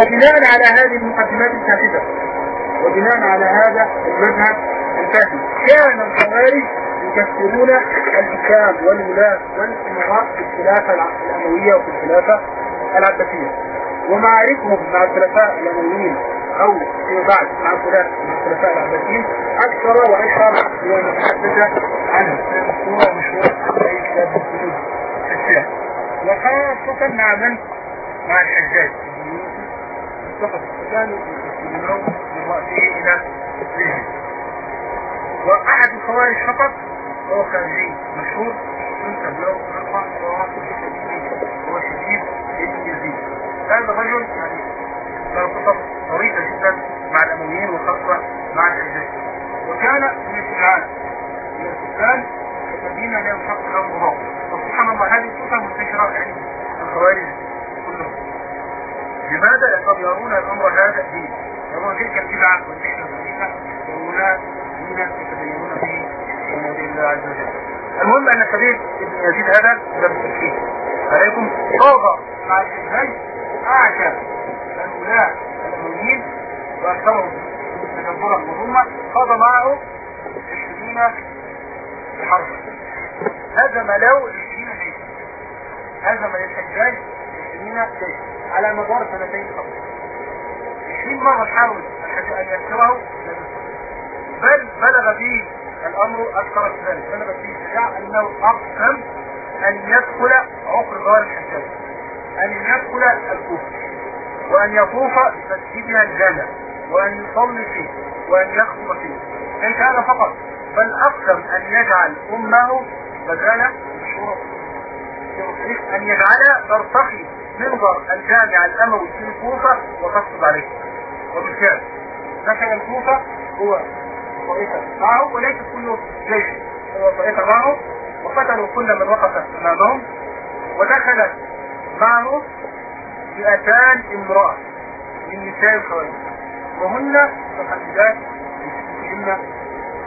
وبناء على هذه المقدمات الكافية وبناء على هذا المذهب الفاسد كان الخوارج يكفرون الحكام والولاة والامراء في الخلافة الأموية وفي الخلافة العباسية. ومعاركهم مع الخلفاء الأمويين أو فيما بعد مع الخلفاء العباسيين أكثر وأشهر بما نتحدث عنه مشهورة ومشهورة في كتاب السيرة وخاصة مع من؟ مع الحجاج. فقط كانوا يستخدمون من رأسه إلى ذهنه وأحد الخوارج فقط هو خارجي مشهور ينسب له رقم هو شديد ابن يزيد. هذا الرجل يعني له قصص طريفة جدا مع الأمويين وخاصة مع الحجاج وكان من الشجعان من السكان الذين لا ينفق لهم ضباط وسبحان الله هذه الصفة منتشرة عند الخوارج كلهم لماذا؟ لأنهم يرون الأمر هذا الدين؟ يرون تلك البدعة والنحلة الخبيثة وهؤلاء الذين يتدينون به بموضع الله عز وجل. المهم أن سبيل ابن يزيد هذا لم فيه عليكم. طاغى مع الحجاج أعشى الولاة الأمويين وأكثرهم تجبرا وظلما قضى معه عشرين هذا ما له عشرين جيش هذا ما للحجاج عشرين جيش على مدار سنتين فقط. عشرين مرة حاول أن يكسره بل بلغ فيه الأمر أكثر من ذلك بلغ فيه الشجاع أنه أقسم أن يدخل عقر غار الحجاج أن يدخل الكوفة. وأن يطوف بمسجدها الجامع. وأن يصلي فيه. وأن يخطب فيه. ليس هذا فقط. بل أقسم أن يجعل أمه بدل الشورى أن يجعلها ترتقي منظر الجامع الأموي في الكوفة وتخطب عليه. وبالفعل دخل الكوفة هو طريقة معه وليس كل جيش. هو طريقة معه وقتلوا كل من وقف أمامهم ودخل معه فئتان امرأة من نساء الخوارج. وهن متحدثات بستهن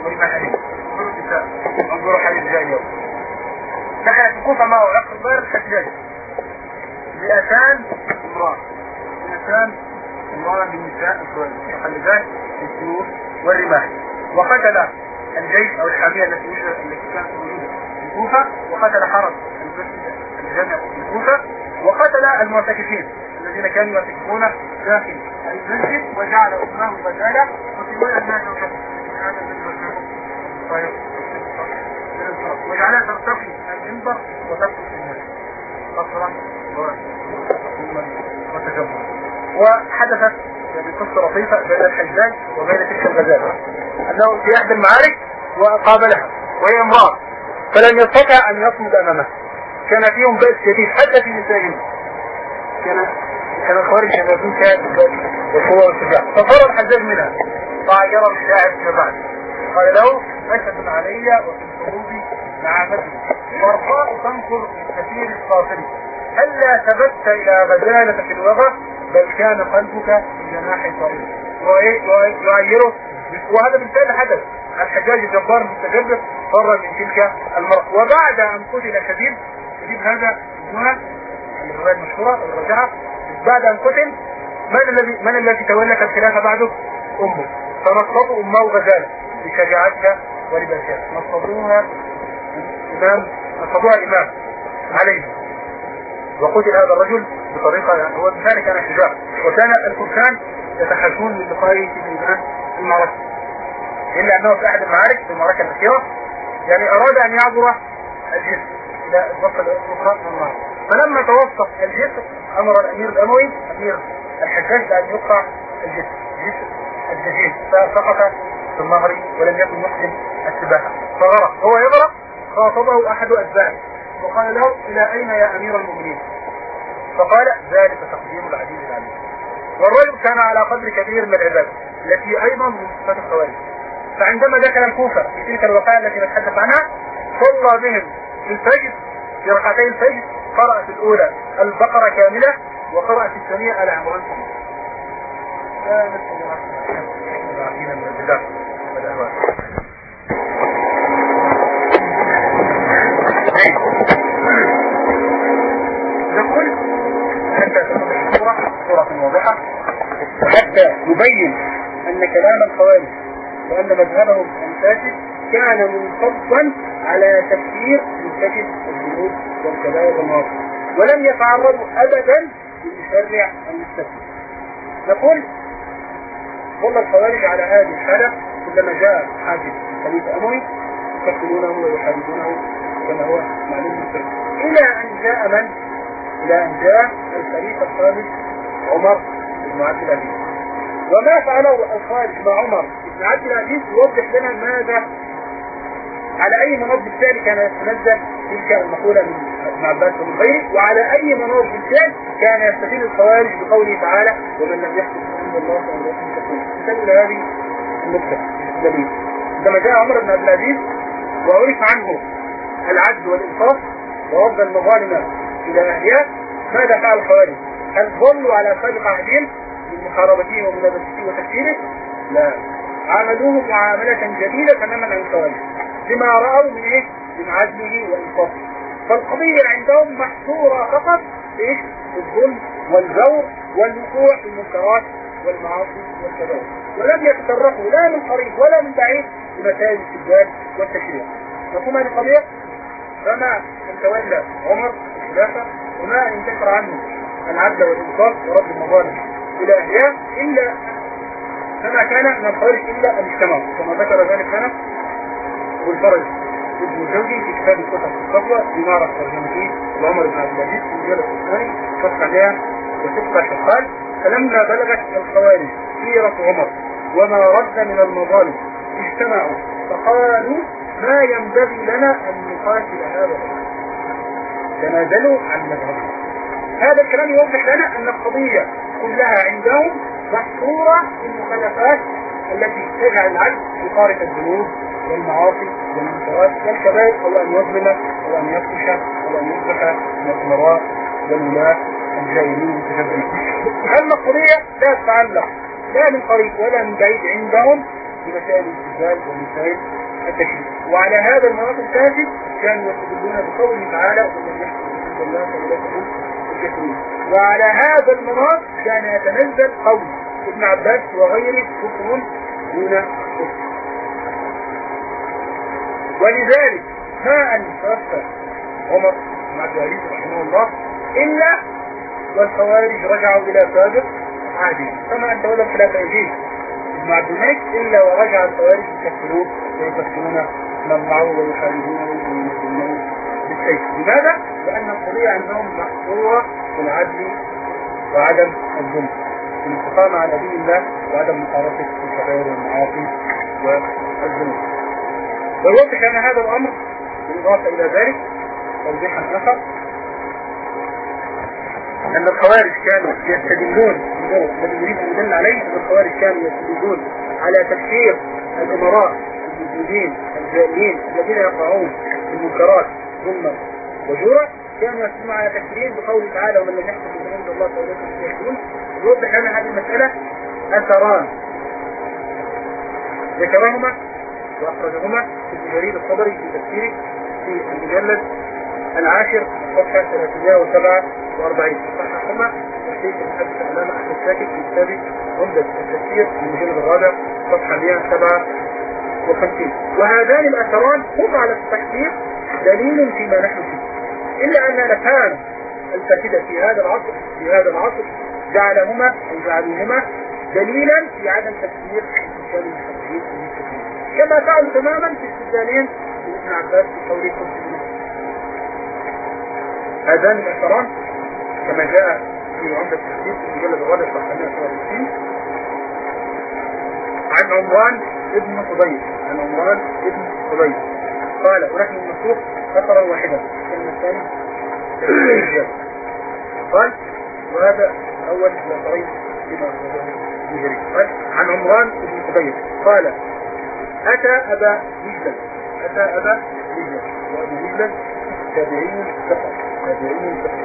ولمحلين كل النساء انظروا حال اليوم دخلت الكوفة معه عقل غير الحجاج فئتان امرأة فئتان امرأة من نساء متحدثات بالسيوف والرماح وقتل الجيش أو الحامية التي وجدت التي كانت موجودة في الكوفة وقتل حرس الجامع في الكوفة وقتل المعتكفين الذين كانوا يعتكفون داخل المسجد. وجعل أمه بدالة. وفي أنها توكفت هذا طيب. وجعلها ترتقي المنبر وتسقط الناس قصرا وحدثت يعني قصة لطيفة بين الحجاج وبين تلك الغزالة أنه في إحدى المعارك وقابلها وهي امرأة فلم يستطع أن يصمد أمامها. كان فيهم بأس شديد حتى في نسائهم كان كان الخوارج شبابين كانت والقوة والشجاع ففر الحجاج منها. فعجر الشاعر بعد قال له أشهد علي وفي الحروب مع مدن والراء تنظر كثير القاصري هلا ثبت إلى غزالة في الوغى بل كان قلبك في جناح طريق ويعيره وهذا بالفعل حدث. الحجاج الجبار المتجبر فر من تلك المرأة. وبعد أن قتل شديد شديد هذا هنا الرواية المشهورة الرجعة بعد أن قتل من الذي من الذي تولى الخلافة بعده؟ أمه. فنصبوا أمه غزالة. لشجاعتها ولباسها نصبوها الإمام نصبوها الإمام عليه. وقتل هذا الرجل بطريقة هو بذلك كان شجاع وكان الفرسان يتحاشون من لقائه في المعركة. إلا أنه في أحد المعارك في المعركة الأخيرة يعني أراد أن يعبر الجسم إلى الوصل الأخرى من النار فلما توسط الجسر أمر الأمير الأموي أمير الحجاج بأن يقطع الجسر جسر الدجيج فسقط في النهر ولم يكن يحسن السباحة. فغرق. هو يغرق خاطبه أحد أتباعه. وقال له إلى أين يا أمير المؤمنين؟ فقال ذلك تقديم العزيز العليم. والرجل كان على قدر كبير من العبادة التي أيضا من صفات الخوارج. فعندما دخل الكوفة في تلك الوقائع التي نتحدث عنها صلى بهم في الفجر في ركعتي الفجر قرأت الأولى البقرة كاملة وقرأت الثانية آل عمران نقول واضحة حتى يبين أن كلام الخوارج وأن مذهبهم الفاسد كان منصبا على تفسير مرتكب الذنوب والكبائر والمعاصي ولم يتعرضوا أبدا للمشرع المستثمر نقول ظل الخوارج على هذه الحالة كلما جاء حاجز الخليفة أموي يقتلونه ويحاربونه كما هو معلوم إلى أن جاء من؟ إلى أن جاء الخليفة الخامس عمر بن عبد العزيز. وما فعله الخارج مع عمر بن عبد العزيز يوضح لنا ماذا على أي مناط بالفعل كان يتنزل تلك المقولة من ابن عباس ومن غيره وعلى أي مناط بالفعل كان يستفيد الخوارج بقوله تعالى ومن لم يحكم عند الله فهو مثال هذه النقطة الدليل عندما جاء عمر بن عبد العزيز وعرف عنه العدل والإنصاف ورد المظالم إلى أهلها ماذا فعل الخوارج؟ هل ظلوا على سابق عهدهم من محاربته ومنابسته وتكفيره؟ لا عاملوه معاملة جديدة تماما عن الخوارج بما رأوا من إيه؟ من عدله وإنصافه. فالقضية عندهم محصورة فقط في الظلم والجور والوقوع في المنكرات والمعاصي والكبائر ولم يتطرقوا لا من قريب ولا من بعيد لمسائل السجاد والتشريع. مفهوم هذه القضية؟ فما ان تولى عمر الخلافة وما ان ذكر عنه. العدل والإنصاف ورد المظالم إلى أهلها إلا كما كان من الخارج إلا المجتمع. كما ذكر ذلك لنا والفرج. ابن الجوزي في كتاب القصص الصفوة بمعرض ترجمتين لعمر بن عبد العزيز في الجلد الثاني صفحة 106 قال فلما بلغت الخوارج سيرة عمر وما رد من المظالم اجتمعوا فقالوا ما ينبغي لنا أن نقاتل هذا تنازلوا عن مذهبهم هذا الكلام يوضح لنا أن القضية كلها عندهم محصورة في المخالفات التي تجعل العبد يقارف الذنوب والمعاصي والمنكرات والكبائر أو أن يظلم أو أن يفتش أو أن يصبح من الامراء والولاة الجاهلين المتجبرين. أما القضية لا تتعلق لا من قريب ولا من بعيد عندهم بمسائل الزلزال ومسائل التشريع وعلى هذا المناط الفاسد كانوا يستدلون بقوله تعالى ومن يحكم الله فلا تكون وعلى هذا المناط كان يتنزل قول ابن عباس وغيره كفر دون كفر ولذلك ما أن توفى عمر بن عبد العزيز رحمه الله إلا والخوارج رجعوا إلى سابق عادي كما أن تولى خلافة يزيد ابن عبد الملك إلا ورجع الخوارج يكفروه ويكفرون من معه ويحاربونه ويسلمون بالسيف. لماذا؟ القضية عندهم محصورة في العدل وعدم الظلم الاستقامة على دين الله وعدم مقارنة الكبائر والمعاصي والذنوب ويوضح أن هذا الأمر بالإضافة إلى ذلك توضيحا آخر أن الخوارج كانوا يستدلون الذي يريد أن يدل عليه أن الخوارج كانوا يستدلون على تفسير الأمراء الموجودين الجائلين الذين يقعون في المنكرات ظلما وجورا. كانوا يستدلون على تفسيرين بقوله تعالى ومن لم يحكم من عند الله فأولئك هم يوضح لنا هذه المسألة أثران. ذكرهما وأخرجهما في الجريد الصدري في تفسيره في المجلد العاشر صفحة 347 صححهما الشيخ المحدث العلامة أحمد شاكر في كتابه عمدة التفسير في المجلد الرابع صفحة 157 وهذان الأثران هم على التحقيق دليل فيما نحن فيه. إلا أن الأفهام الفاسدة في هذا العصر في هذا العصر جعلهما أو جعلوهما دليلا في عدم تفسير كان الحديث كما فعلوا تماما في استدلالين ابن عباس في قوله كنت هذان الاعتراض كما جاء في عمدة الحديث في مجلد الرابع صفحة 167 عن عمران ابن فضيل عن عمران ابن فضيل قال ونحن المسوق خطرا واحدا الثاني قال وهذا أول الاثرين فيما قال عن عمران ابن فضيل قال أتى أبا مجلد أتى أبا مجلد وأبو مجلد تابعين فقط تابعين فقط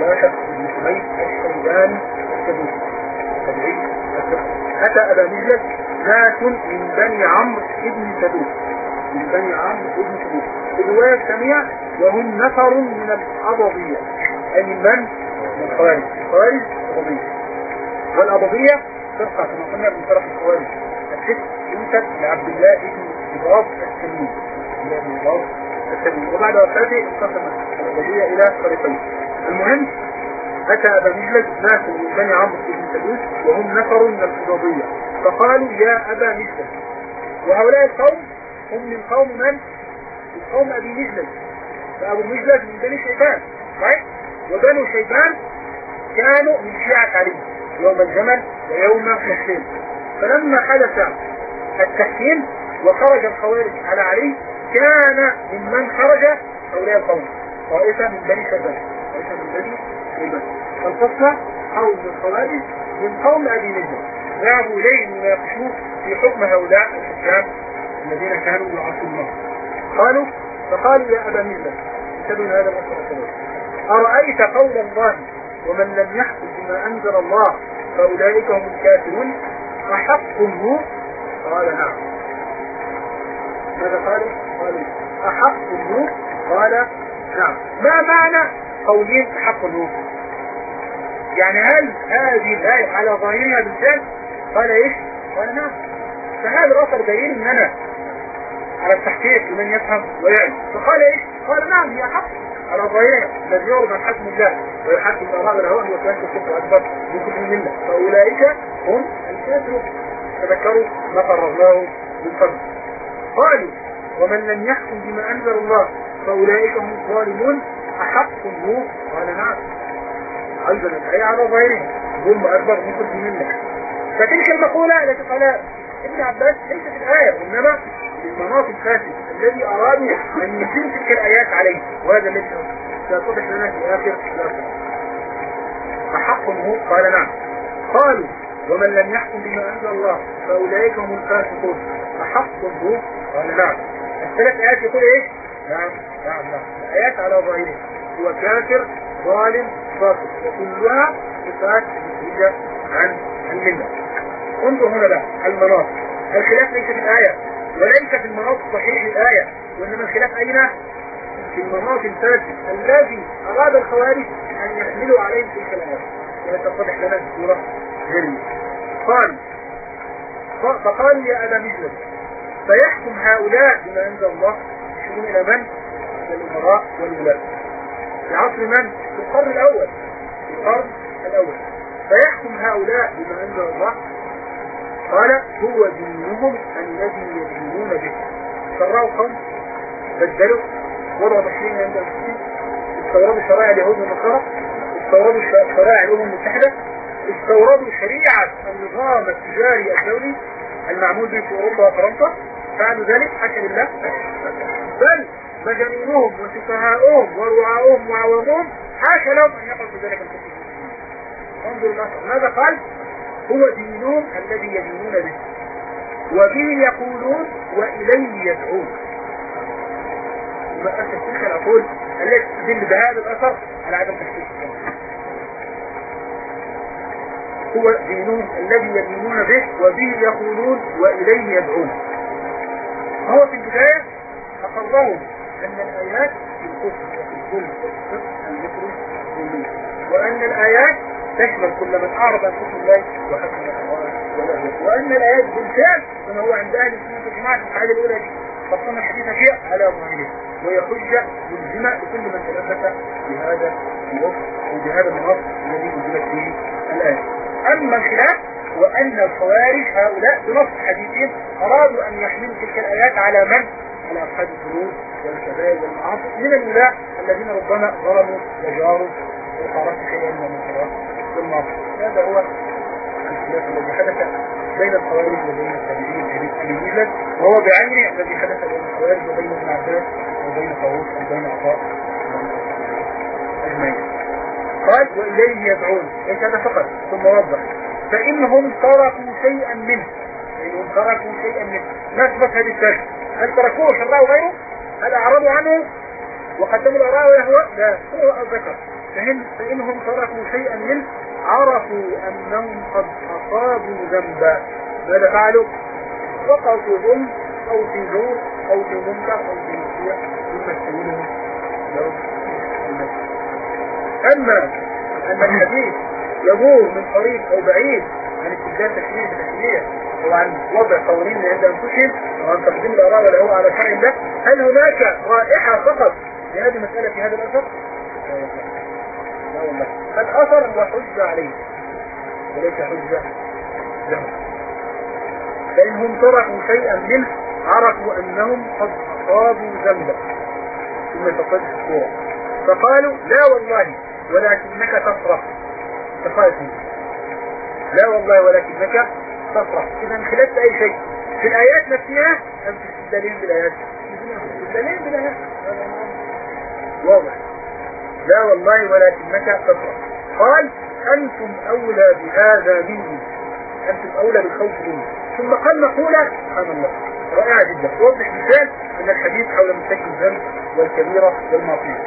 لا شك بن حميد الشيباني الكبير تابعين أتى أبا مجلد ناس من بني عمرو ابن سدوس من بني عمرو ابن الرواية الثانية وهم نفر من الأضبية أي من؟ من الخوارج الخوارج الأضبية والأبضية فرقة كما قلنا من طرف الخوارج الست ينسب لعبد الله بن إضاف السلمين بن إضاف السلمين وبعد وفاته انقسم الأبضية إلى فريقين المهم أتى أبا مجلس ناس من بني عمرو بن سدوس وهم نفر من الفضاضية فقالوا يا أبا مجلس وهؤلاء القوم هم من قوم من؟ من قوم أبي مجلس فأبو مجلس من بني شيبان صحيح؟ وبنو شيبان كانوا من شيعة علي يوم الجمل ويوم الحسين فلما حدث التحكيم وخرج الخوارج على علي كان ممن خرج هؤلاء القوم. طائفة من بني شيبان. طائفة من بني شيبان. فالقصة حول الخوارج من قوم أبي نجم ذهبوا إليه ليناقشوه في حكم هؤلاء الحكام الذين كانوا يعصون الله قالوا فقالوا يا أبا مجلس انتبهوا هذا الأسر أرأيت قول الله ومن لم يحكم بما أنزل الله فأولئك هم الكافرون أحق هو قال نعم. ماذا قال قال أحق هو قال نعم. ما معنى قولين أحق هو يعني هل هذه الآية على ظاهرها بالفعل؟ قال إيش؟ قال نعم. فهذا الأثر دليل ان أنا على التحقيق لمن يفهم ويعلم. فقال إيش؟ قال نعم هي حق. على ظاهرها الذي يعرض عن حكم الله ويحكم اراء الهوى هو كان الكفر أكبر من كفر الملة. فأولئك هم الكافرون. تذكروا ما قررناه من قبل. قالوا ومن لم يحكم بما أنزل الله فأولئك هم الظالمون. أحق هو قال نعم. أيضا الايه على ظاهرها ظلم أكبر من كفر الملة. فتلك المقولة التي قالها ابن عباس ليست الآية إنما المناط الفاسد الذي أرادوا أن يتم تلك الآيات عليه وهذا الذي سيتضح لنا في آخر الآخر فحق هو؟ قال نعم. قالوا ومن لم يحكم بما أنزل الله فأولئك هم الفاسقون. فحق هو؟ قال نعم. الثلاث آيات يقول إيه نعم نعم نعم. الآيات على ظاهره هو كافر ظالم فاسق وكلها صفات نتيجة عن الملة. انظر هنا بقى المناط الخلاف ليس في الآية وليس في المناط الصحيح للآية وإنما الخلاف أين؟ في المناط الفاسد الذي أراد الخوارج أن يحملوا عليه تلك الآية. ويتضح لنا الصورة. جميلة قال فقالوا يا أبا مجلس فيحكم هؤلاء بما أنزل الله يشيرون إلى من؟ إلى الأمراء والولاة. في عصر من؟ في القرن الأول. في القرن الأول. فيحكم هؤلاء بما أنزل الله قال هو دينهم الذي يدينون به. شرعوا قوم بدلوا وضعوا مشرين عند المسلمين استوردوا شرائع اليهود والنصارى استوردوا شرائع الأمم المتحدة استوردوا شريعة النظام التجاري الدولي المعمول به في أوروبا وفرنسا. فعلوا ذلك حاشا لله. بل مجانينهم وسفهاؤهم ورعاؤهم وعوامهم حاشا لهم ان يقعوا في ذلك انظروا الاثر ماذا قال هو دينهم الذي يدينون به. وبه يقولون وإليه يدعون. وما أسف تلك العقول التي تدل بهذا الأثر على عدم تحقيق هو دينهم الذي يدينون به وبه يقولون وإليه يدعون. هو في البداية أقرهم أن الآيات في الكفر وفي الظلم وفي الفقه المصري وأن الآيات تشمل كل من أعرض عن وحكم الله وأن الآيات بالفعل كما هو عند أهل السنة والجماعة في الحاجة الأولى دي خصنا الحديث فيها على ظاهره وهي حجة ملزمة لكل من تلبس بهذا الوصف أو بهذا النص الذي نزلت فيه الآية. أما الخلاف وأن الخوارج هؤلاء بنص حديثهم أرادوا أن يحملوا تلك الآيات على من؟ على أصحاب الذنوب والكبائر والمعاصي. من الولاء الذين ربما ظلموا وجاروا وقارنت شيئا من المنكرات بالماضي هذا هو الذي حدث بين الخوارج وبين التابعين الجديد وهو بعينه الذي حدث بين الخوارج وبين ابن عباس وبين طاووس وبين عطاء. أجمعين. قال وإليه يدعون. ليس هذا فقط ثم وضح. فإنهم تركوا شيئا منه. فإنهم تركوا شيئا منه. نثبت هذه الترك؟ هل تركوه شرعوا غيره؟ هل أعرضوا عنه؟ وقدموا الاراء والاهواء لا. هو الذكر فإن فإنهم تركوا شيئا منه. عرفوا أنهم قد أصابوا ذنبا ماذا فعلوا؟ وقعوا في ظلم أو في زور أو في منكر أو في مسيح يمثلونه لو أما أن الحديث يدور من قريب أو بعيد عن استبدال تشريع بتشريع وعن وضع قوانين عند أنفسهم وعن تقديم الآراء والهوى على شرع الله هل هناك رائحة فقط لهذه المسألة في هذا الأثر؟ لا والله الاثر هو حجة عليه. وليس حجة لهم فإنهم تركوا شيئا منه عرفوا أنهم قد أصابوا ذنبا. ثم تقدس الصورة. فقالوا لا والله ولكنك تصرف تقالت لا والله ولكنك تصرف إذا خلفت أي شيء؟ في الآيات نفسها أم في الدليل بالآيات؟ الدليل بالآيات. واضح. لا والله ولكنك تصرف قال أنتم أولى بهذا مني. أنتم أولى بالخوف مني. ثم قال مقولة سبحان الله. رائعة جدا. توضح مثال من الحديث حول مساكن الذنب والكبيرة والمعصية.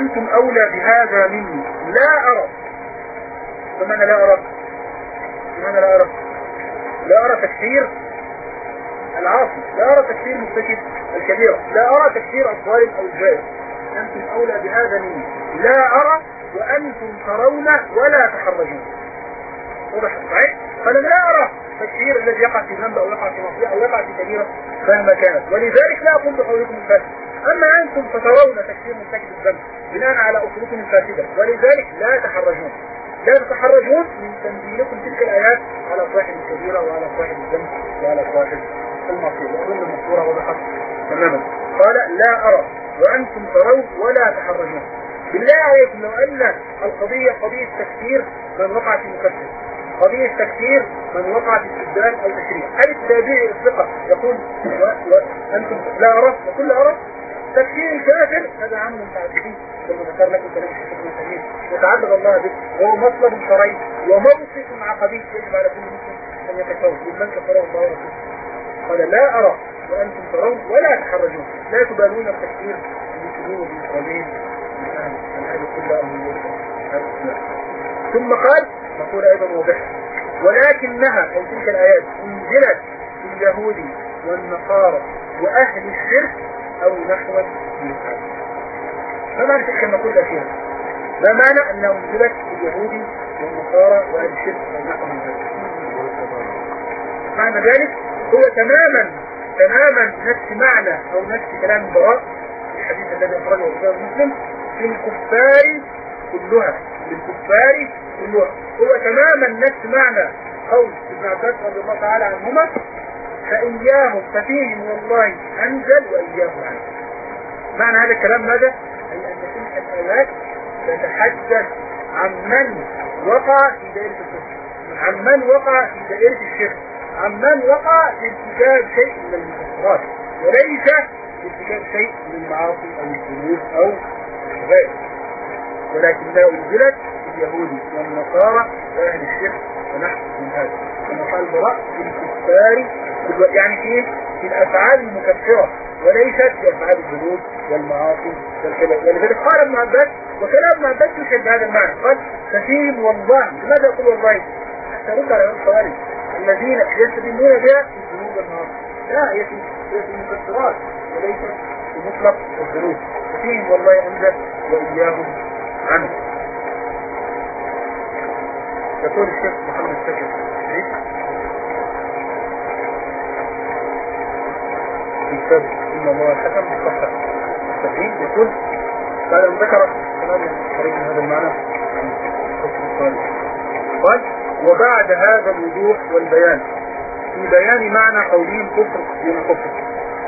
أنتم أولى بهذا مني. لا أرى. بمعنى لا أرى؟ بمعنى لا أرى؟ لا أرى تكفير العاصي. لا أرى تكفير مرتكب الكبيرة. لا أرى تكفير الظالم أو الجاهل أنتم أولى بهذا مني. لا أرى وأنتم ترون ولا تحرجون. واضح؟ صحيح؟ فأنا لا أرى تكفير الذي يقع في ذنب أو يقع في مصير أو يقع في كبيرة مهما كانت. ولذلك لا أقول بقولكم الفاسد أما أنتم فترون تكفير مرتكب الذنب بناء على أصولكم الفاسدة. ولذلك لا تحرجون. لا تتحرجون من تنزيلكم تلك الآيات على صاحب الكبيرة وعلى صاحب الذنب وعلى صاحب المصير. وأظن المذكورة وضحت. تماما. قال لا أرى وأنتم ترون ولا تحرجون. بالله عليكم لو أن القضية قضية تكفير من وقع في مكفر قضية تكفير من وقع في استبدال أو تشريع. هل التابعي الثقة. يقول وأنتم لا أرى. وكل أرى تكفير الكافر. هذا عام متعددين. كما ذكر لكم كلام الشيخ ابن تيمية. يتعبد الله به. وهو مطلب شرعي وموقف عقدي. يجب على كل مسلم أن يتكون ممن كفره الله ورسوله. قال لا أرى وأنتم ترون ولا تحرجون لا تبالون التكفير بسلوك بإسرائيل من هذه كلها ثم قال مقول أيضا واضحه ولكنها اي تلك الآيات أنزلت في اليهود والنصارى وأهل الشرك أو نحو هذا ما معنى تلك المقول الأخيرة ما معنى أنه أنزلت اليهودي والنصارى وأهل الشرك ونحو من ذلك معنى ذلك هو تماما تماما نفس معنى أو نفس كلام البراء الحديث الذي أخرجه الإمام مسلم في الكفار كلها للكفار كلها. هو تماما نفس معنى قول ابن عباس رضي الله تعالى عنهما فإياهم ففيهم والله أنزل وإياهم عنه معنى هذا الكلام ماذا؟ أي أن تلك الآيات تتحدث عن من وقع في دائرة الكفر عن من وقع في دائرة الشرك. عن من وقع في ارتكاب شيء من المكفرات وليس في ارتكاب شيء من المعاصي أو الذنوب أو الشباب. ولكنها أنزلت اليهود والنصارى وأهل الشرك ونحن من هذا. كما قال البراء في الكفار يعني في في الأفعال المكفرة وليست في أفعال الذنوب والمعاصي والكلام ولذلك قال ابن عباس وكلام ابن عباس يشهد بهذا المعنى. قال ففيهم والله. لماذا يقول والله؟ حتى رد على الخوارج الذين يستدلون بها الذنوب والمعاصي لا هي في المكسرات وليس في مطلق الذنوب ففيهم والله أنزل وإياهم عنه. يقول الشيخ محمد سكر في كتاب إن الله الحكم بالصحة التقييد يقول بعد أن ذكر كلام قريب هذا المعنى قال وبعد هذا الوضوح والبيان. في بيان معنى قولين كفر دون كفر.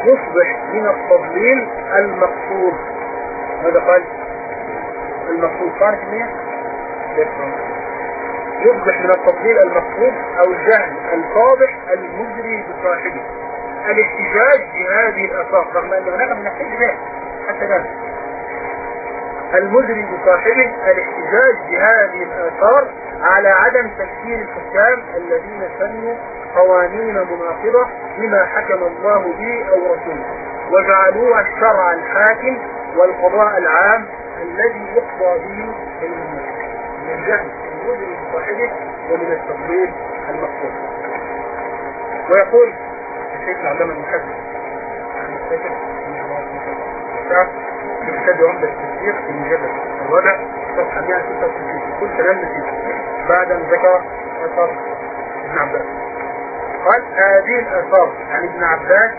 يصبح من التضليل المقصود. ماذا قال؟ المقصود قال كمية يصبح من التضليل المقصود أو الجهل الفاضح المجري بصاحبه. الاحتجاج بهذه الاثار رغم ان هناك من الاحتجاج حتى ذلك المجري بصاحبه الاحتجاج بهذه الآثار على عدم تفسير الحكام الذين سنوا قوانين مناقضة بما حكم الله به أو رسوله. وجعلوها الشرع الحاكم والقضاء العام الذي يقضى به من الجهل المجري بصاحبه ومن التضليل المقصود. ويقول الشيخ العلامة المحدث عن السيد كتاب عمدة التفسير في مجلد الرابع صفحة 166 كل كلام نسيت بعد أن ذكر آثار ابن عباس. قال هذه الآثار عن ابن عباس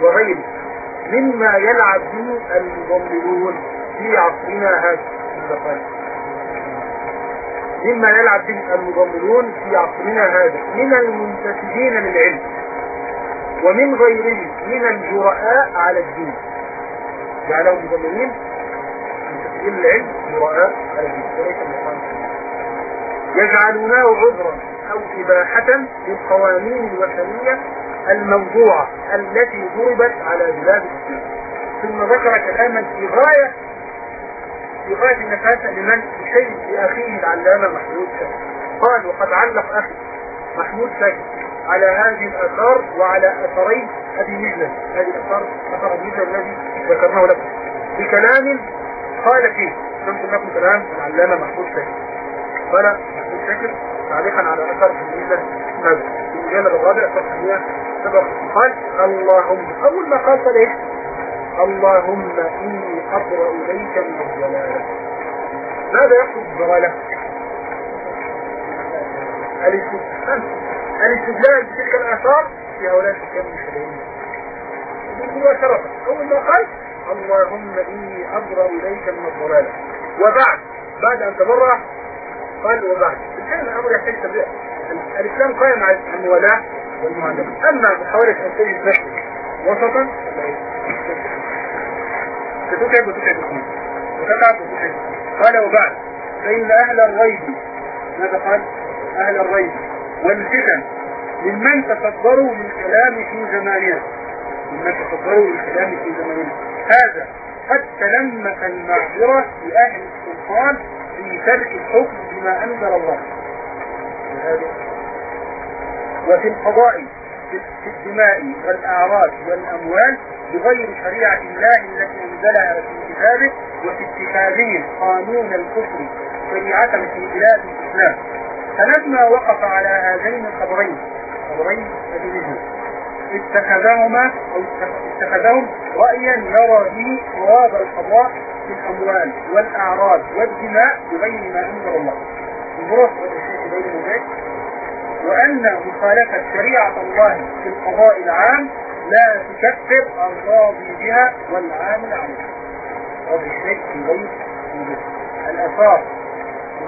وغيره. مما يلعب به المضللون في عصرنا هذا. مما يلعب به المضللون في عصرنا هذا. من المنتسبين للعلم ومن غيرهم من الجرآء على الدين. جعلهم للعلم جرآء على الدين وليس يجعلونه عذرا أو إباحة للقوانين الوثنية الموضوعة التي ضربت على بلاد الإسلام ثم ذكر كلاما في غاية في غاية النفاسة لمن شيء لأخيه العلامة محمود ساكت قال وقد علق أخي محمود ساكت على هذه الآثار وعلى أثرين أبي مجلس هذه الآثار أثر أبي مجلس الذي ذكرناه لكم. بكلام قال فيه ننقل لكم كلام العلامة محمود ساكت قال محمود ساكت تعليقا على أثر أبي مجلس ماذا المجلد الرابع صفحة قال اللهم أول ما قال قال إيه؟ اللهم إني أبرأ إليك من الضلالة ماذا يقصد الضلالة الاستدلال بتلك الآثار في هؤلاء الحكام المشهدين هو شرف أول ما قال اللهم إني أبرأ إليك من الضلالة وبعد بعد أن تبرع قال وبعد. الحين الأمر يحتاج تبرع الإسلام قائم على المولاة والمعادلة. أما محاولة أن تجد نفسك وسطا ستتعب وتتعب وتتعب وتتعب. قال وبعد. فإن أهل الريب ماذا قال؟ أهل الريب والفتن ممن تصدروا للكلام في زماننا. ممن تصدروا للكلام في زماننا. هذا قد تلمس المعذرة لأهل السلطان في ترك الحكم بما أنزل الله. وفي القضاء في الدماء والأعراض والأموال بغير شريعة الله التي أنزلها في كتابه وفي اتخاذهم قانون الكفر شريعة في بلاد الإسلام. فلما وقف على هذين الخبرين خبرين أدلهم اتخذهما أو اتخذهم رأيا يرى به صواب القضاء في الأموال والأعراض والدماء بغير ما أنزل الله. الظروف والشيخ بين ذلك وأن مخالفة شريعة الله في القضاء العام لا تكفر الراضي بها والعامل عليها راضي الشيء في بيت الأثار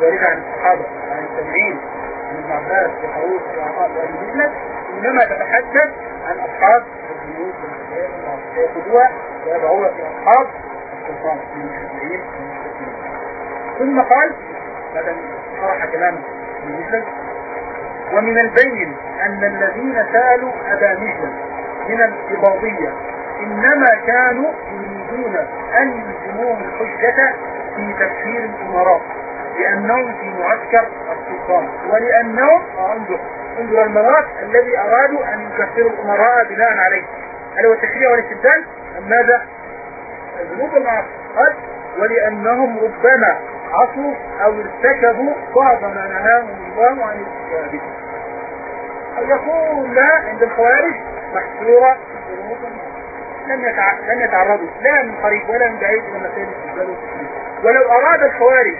الواردة عن الصحابة عن التابعين عن ابن عباس وحروس وعطاء وابي مثلك إنما تتحدث عن أصحاب البيوت ويأخذوها ويضعوها في أصحاب السلطان من المشركين ثم قال بعد شرح كلام ابن مثلك ومن البين أن الذين سألوا أبا مثل من الإباضية إنما كانوا يريدون أن يلزموهم الحجة في تكفير الأمراء لأنهم في معسكر السلطان. ولأنهم أنظر انظر المرات الذي أرادوا أن يكفروا الأمراء بناء عليه. هل هو التشريع والاستبدال أم ماذا؟ الذنوب المعاصي قال ولأنهم ربما عصوا أو ارتكبوا بعض ما نهاهم الله عن الارتكابه يقول لا عند الخوارج؟ محصورة لم لم يتعرضوا لا من قريب ولا من بعيد إلى مسائل الاستقبال ولو أراد الخوارج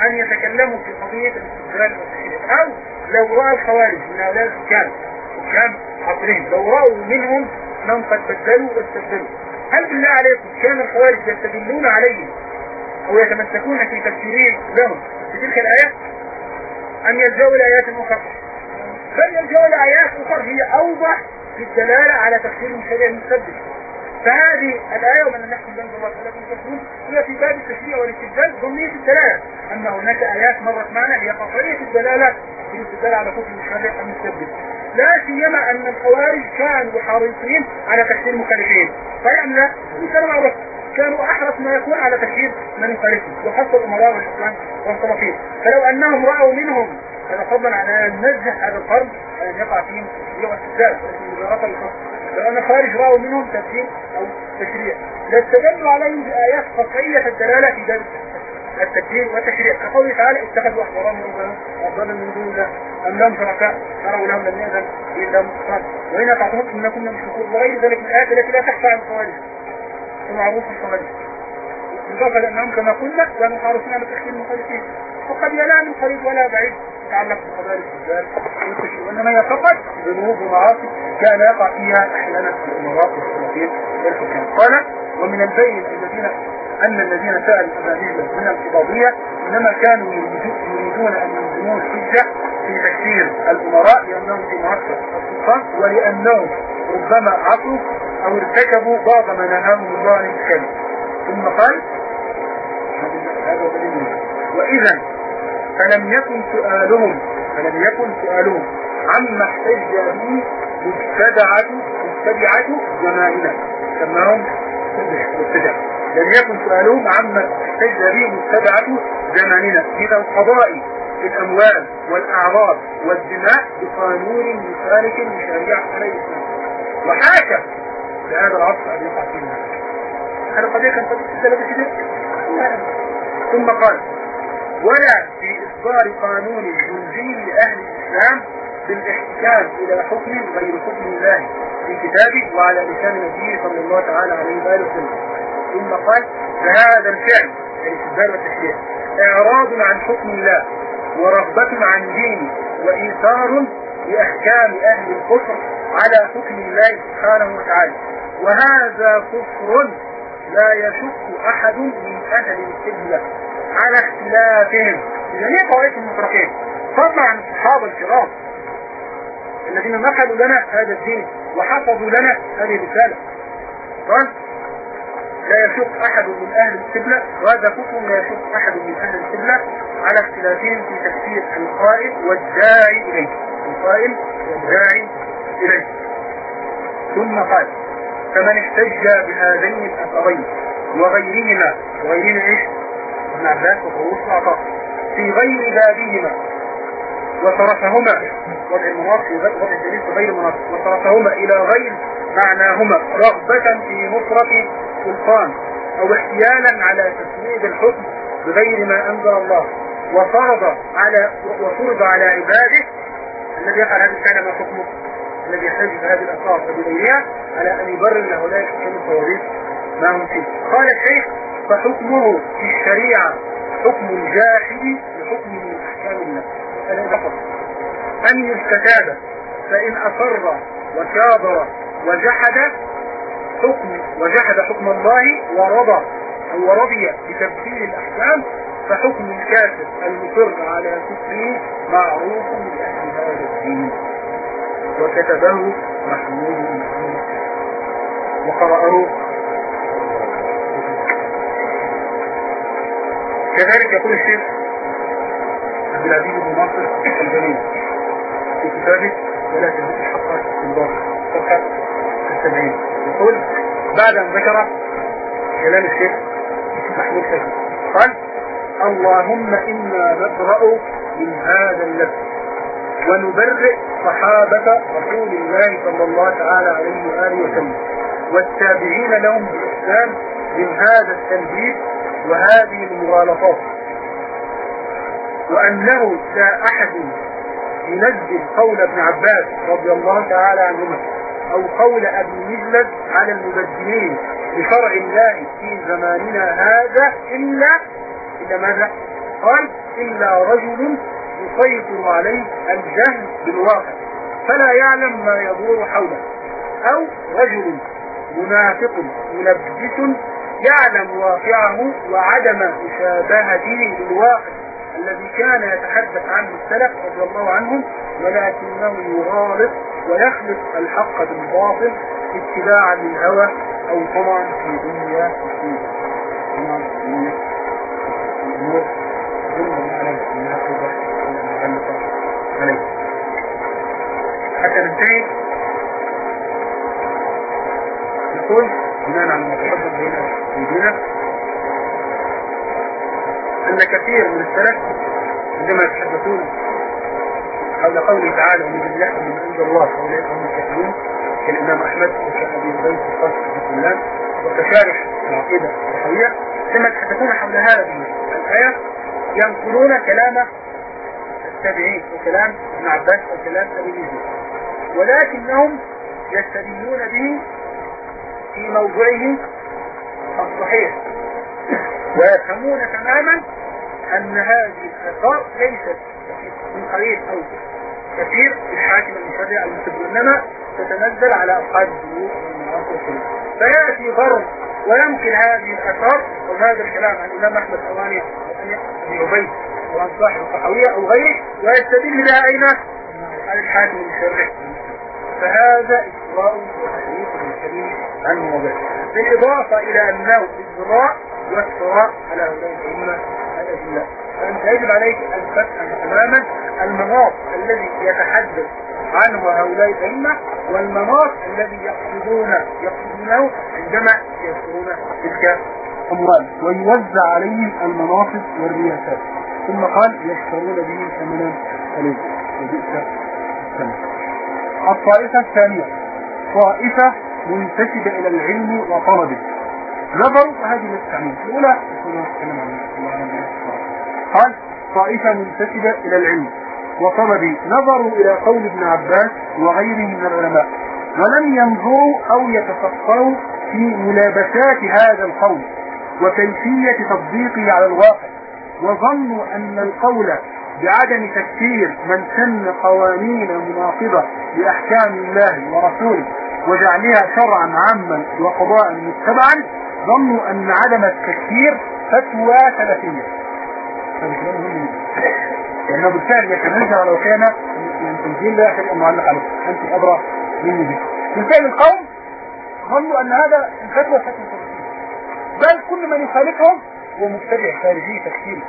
أن يتكلموا في قضية الاستقبال والتشريع. أو لو رأى الخوارج من هؤلاء الحكام حكام عصرهم لو رأوا منهم من قد بدلوا واستبدلوا هل بالله عليكم كان الخوارج يستدلون عليهم أو يتمسكون في تفسيرهم لهم في تلك الآيات؟ أم يلجأوا الآيات الأخرى بل يلجأوا الآيات الأخرى هي أوضح في الدلالة على تفسير المشاريع المستبدل فهذه الآية ومن نحن بين الله ثلاثة تفسرون هي في باب التشريع والاستبدال ضمنية الدلالة أما هناك آيات مرت معنا هي قطعية الدلالة في الاستدلال على كفر المشاريع المستبدل لا سيما أن الخوارج كانوا حريصين على تكفير المخالفين طيب لا؟ كانوا معروف كانوا أحرص ما يكون على تكفير من يخالفهم وحصل الأمراء والإسلام والصلاحين فلو أنهم رأوا منهم فضلا على أن ننزه هذا القرن أن يقع لغة الزاد مجرد الخط لو خارج رأوا منهم تفسير أو تشريع. لاستدلوا عليهم بآيات قطعية الدلالة في ذلك التكفير والتشريع. كقوله تعالى اتخذوا أحبارهم وأفضل من دون الله. أم لهم شركاء؟ تروا لهم لم يأذن إلا مصطفى وهنا تعتقد أنكم مشركون وغير ذلك من الآيات التي لا تخفى عن الخوارج. ومعروف الخوارج. إضافة لأنهم كما قلنا كانوا حارسين على تخيير المخالفين. وقد من قريب ولا بعيد. يتعلق بقضايا الاستدلال وإنما هي فقط ذنوب ومعاصي كان يقع فيها أحيانا الأمراء والسلاطين والحكام. قال ومن البين الذين أن الذين سألوا أبابيل من القضاضية إنما كانوا يريدون أن ينزلون الحجة في تكفير الأمراء لأنهم في معسكر السلطان ولأنهم ربما عصوا أو ارتكبوا بعض ما نهاهم الله عن الكلام ثم قال وإذا فلم يكن سؤالهم فلم يكن سؤالهم. عما احتج به مبتدعة مبتدعة زماننا سماهم مبتدع لم يكن سؤالهم عما احتج به مبتدعة زماننا إذا القضاء في الأموال والأعراض والدماء بقانون مخالف لشريعة عليه السلام وحاشا لهذا العصر أن يقع فيه هذا قضية كان قد تسلم كده ثم قال ولا في إصدار قانون جنزي لأهل الإسلام بالاحتكام إلى حكم غير حكم الله في كتابه وعلى لسان نبيه صلى الله تعالى عليه وآله وسلم. ثم قال فهذا الفعل يعني الإصدار والتشريع إعراض عن حكم الله ورغبة عن دينه وإيثار لأحكام أهل الكفر على حكم الله سبحانه وتعالى. وهذا كفر لا يشك أحد من أهل القبلة. على اختلافهم جميع طوائف المفرقين؟ فضلا عن الصحابة الكرام الذين نقلوا لنا هذا الدين وحفظوا لنا هذه الرسالة. قال لا يشك أحد من أهل القبلة وهذا كفر لا يشك أحد من أهل القبلة على اختلافهم في تفسير القائل والداعي إليه. القائل والداعي إليه. ثم قال فمن احتج بهذين الأثرين وغيرهما وغيرهما إيش ابن عباس وطروس وعطاء في غير بابهما. وصرفهما. وضع المناص في وضع الدليل غير مناص وصرفهما إلى غير معناهما. رغبة في نصرة سلطان. أو احتيالا على تسويد الحكم بغير ما أنزل الله. وفرض على وفرض على عباده الذي يفعل هذا الفعل ما حكمه. الذي يحتاج هذه الأسرار وبغيرها على أن يبرر لهؤلاء الحكام الصواريخ ما هم فيه. قال الشيخ فحكمه في الشريعة حكم الجاحد لحكم من أحكام الله أن يستتاب فإن أصر وكابر وجحد حكم وجحد حكم الله ورضى أو رضي بتبديل الأحكام فحكم الكافر المصر على كفره معروف لأهل هذا الدين. وكتبه محمود بن وقرأه كذلك يقول الشيخ عبد العزيز بن ناصر الجميل في كتابه ولا تنسى الحقات في صفحة السبعين يقول بعد أن ذكر كلام الشيخ محمود شاكر قال اللهم إنا نبرأ من هذا اللبس ونبرئ صحابة رسول الله صلى الله تعالى عليه وآله وسلم والتابعين لهم بإحسان من هذا التنبيه وهذه المغالطات وأنه لا أحد ينزل قول ابن عباس رضي الله تعالى عنهما أو قول أبي مجلد على المبدلين بشرع الله في زماننا هذا إلا إلا ماذا؟ قال إلا رجل يسيطر عليه الجهل بالواقع فلا يعلم ما يدور حوله أو رجل منافق ملبس يعلم واقعه وعدم مشابهته للواقع الذي كان يتحدث عنه السلف رضي الله عنهم ولكنه يغالط ويخلط الحق بالباطل اتباعا للهوى أو طمعا في دنيا حتى ننتهي. نقول بناء على ما تقدم بين يدينا أن كثير من السلف عندما يتحدثون حول قوله تعالى ومن الله من عند الله فأولئك هم الكافرون كالإمام أحمد وكأبي زيد القاسم بن الله وكشارح العقيدة الصحوية ثم يتحدثون حول هذه الآية ينقلون كلام التابعين وكلام ابن عباس وكلام يزيد ولكنهم يستدلون به في موضعه الصحيح. ويفهمون تماما أن هذه الآثار ليست من قريب أو كثير. الحاكم المشرع المسلم إنما تتنزل على أصحاب الدروس فيأتي ضرب ويمكن هذه الآثار وهذا الكلام عن الإمام أحمد أواني بن عبيد وعن صاحب الصحوية أو غيره ويستدل بها أين؟ عن الحاكم المشرع. فهذا إجراء الموضوع بالإضافة إلى أنه إجراء والثراء على هؤلاء الأدلة. فأنت يجب عليك أن تفهم تماما المناط الذي يتحدث عنه هؤلاء الأئمة والمناط الذي يقصدون يقصدونه عندما يذكرون تلك أموال ويوزع عليهم المناصب والرياسات ثم قال يشترون به ثمنا قليلا. وبئس الثمن الطائفة الثانية. طائفة منتسبة إلى العلم وطلبه. نظروا هذه التعميم الأولى قال طائفة منتسبة إلى العلم وطلبه. نظروا إلى قول ابن عباس وغيره من العلماء. ولم ينظروا أو يتفكروا في ملابسات هذا القول وكيفية تطبيقه على الواقع وظنوا أن القول بعدم تكفير من سن قوانين مناقضة لأحكام الله ورسوله وجعلها شرعا عاما وقضاء متبعا ظنوا أن عدم التكفير فتوى سلفية. لأنه بالفعل يتنزع ولو كان تنزيل لا يحب أن نعلق عليه. أنت أدرى مني. به بالفعل القوم ظنوا أن هذا الفتوى فتوى. سلفية بل كل من يخالفهم هو مبتدع خارجي تكفيري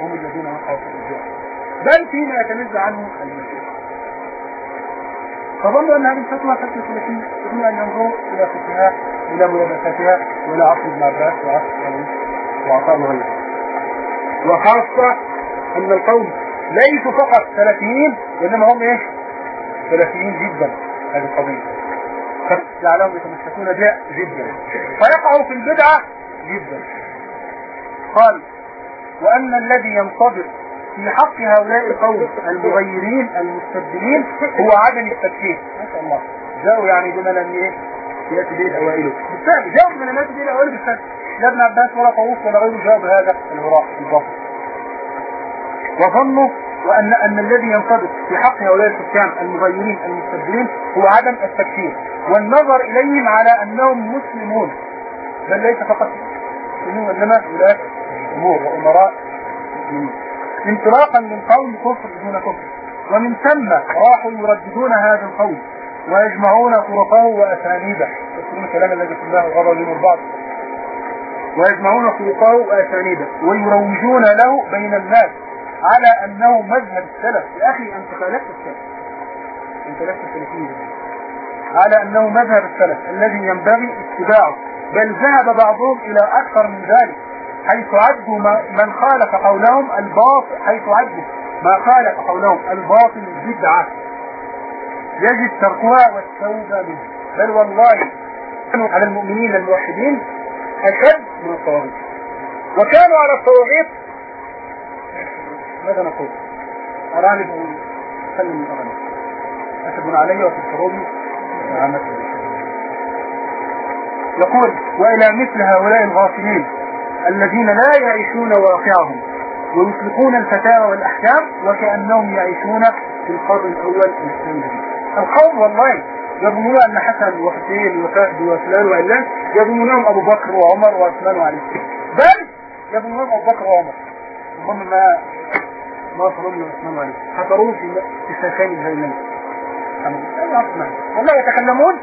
هم الذين وقعوا في الإجراء بل فيما يتنزع عنه المسيح. فظنوا أن هذه الفتوى فتوى سلفية دون أن ينظروا إلى فقهها إلى ملابساتها وإلى عصر ابن عباس وعصر وعطاء غيره وخاصة أن القوم ليسوا فقط ثلاثيين وإنما هم إيه ثلاثيين جدا هذه القضية. جعلهم يتمسكون بها جدا. فيقعوا في البدعة جدا. قال وأن الذي ينطبق في حق هؤلاء القوم المغيرين المستبدلين هو عدم التكفير ما شاء الله. جاءوا يعني بما لم إيه يأتي به الأوائل. بالفعل جاءوا بما لم يأتي به الأوائل بالفعل. لا ابن عباس ولا طاووس ولا غيره جاءوا بهذا الهراء الباطل. وظنوا وأن أن الذي ينطبق في حق هؤلاء الحكام المغيرين المستبدلين هو عدم التكفير والنظر إليهم على أنهم مسلمون. بل ليس فقط مسلمون وإنما ولاة أمور وأمراء مسلمين انطلاقا من قول كفر دون كفر. ومن ثم راحوا يرددون هذا القول ويجمعون طرقه وأسانيده. يذكرون الكلام الذي قلناه غضب من البعض. ويجمعون طرقه وأسانيده ويروجون له بين الناس على أنه مذهب السلف يا أخي أنت خالفت السلف. أنت لست سلفيا. على أنه مذهب السلف الذي ينبغي اتباعه. بل ذهب بعضهم إلى أكثر من ذلك. حيث عدوا من خالف قولهم الباطل حيث عدوا ما خالف قولهم الباطل بدعة يجب تركها والتوبة منه. بل والله على المؤمنين الموحدين أشد من الطواغيت وكانوا على الطواغيت ماذا نقول؟ أراني سلم الأغنى أسد علي وفي عامة يقول وإلى مثل هؤلاء الغافلين. الذين لا يعيشون واقعهم ويطلقون الفتاوى والأحكام وكأنهم يعيشون في القرن الأول الإسلامي القوم والله يظنون أن حسن وحسين وفهد وفلان وعلان يظنونهم أبو بكر وعمر وعثمان وعلي. بل يظنونهم أبو بكر وعمر. هم ما ما فرمنا عثمان وعلي. حضرون في الساخين الهيمنة والله يتكلمون.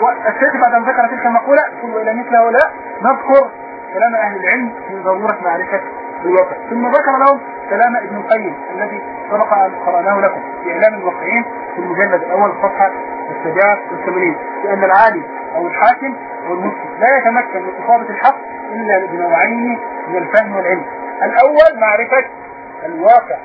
والشيخ بعد أن ذكر تلك المقولة ثم إلى مثل هؤلاء نذكر كلام أهل العلم في ضرورة معرفة الواقع. ثم ذكر لهم كلام ابن القيم الذي سبق أن قرأناه لكم في إعلام الواقعين في المجلد الأول صفحة السبعة والثمانين بأن العالم أو الحاكم أو المسلم لا يتمكن من إصابة الحق إلا بنوعين من الفهم والعلم. الأول معرفة الواقع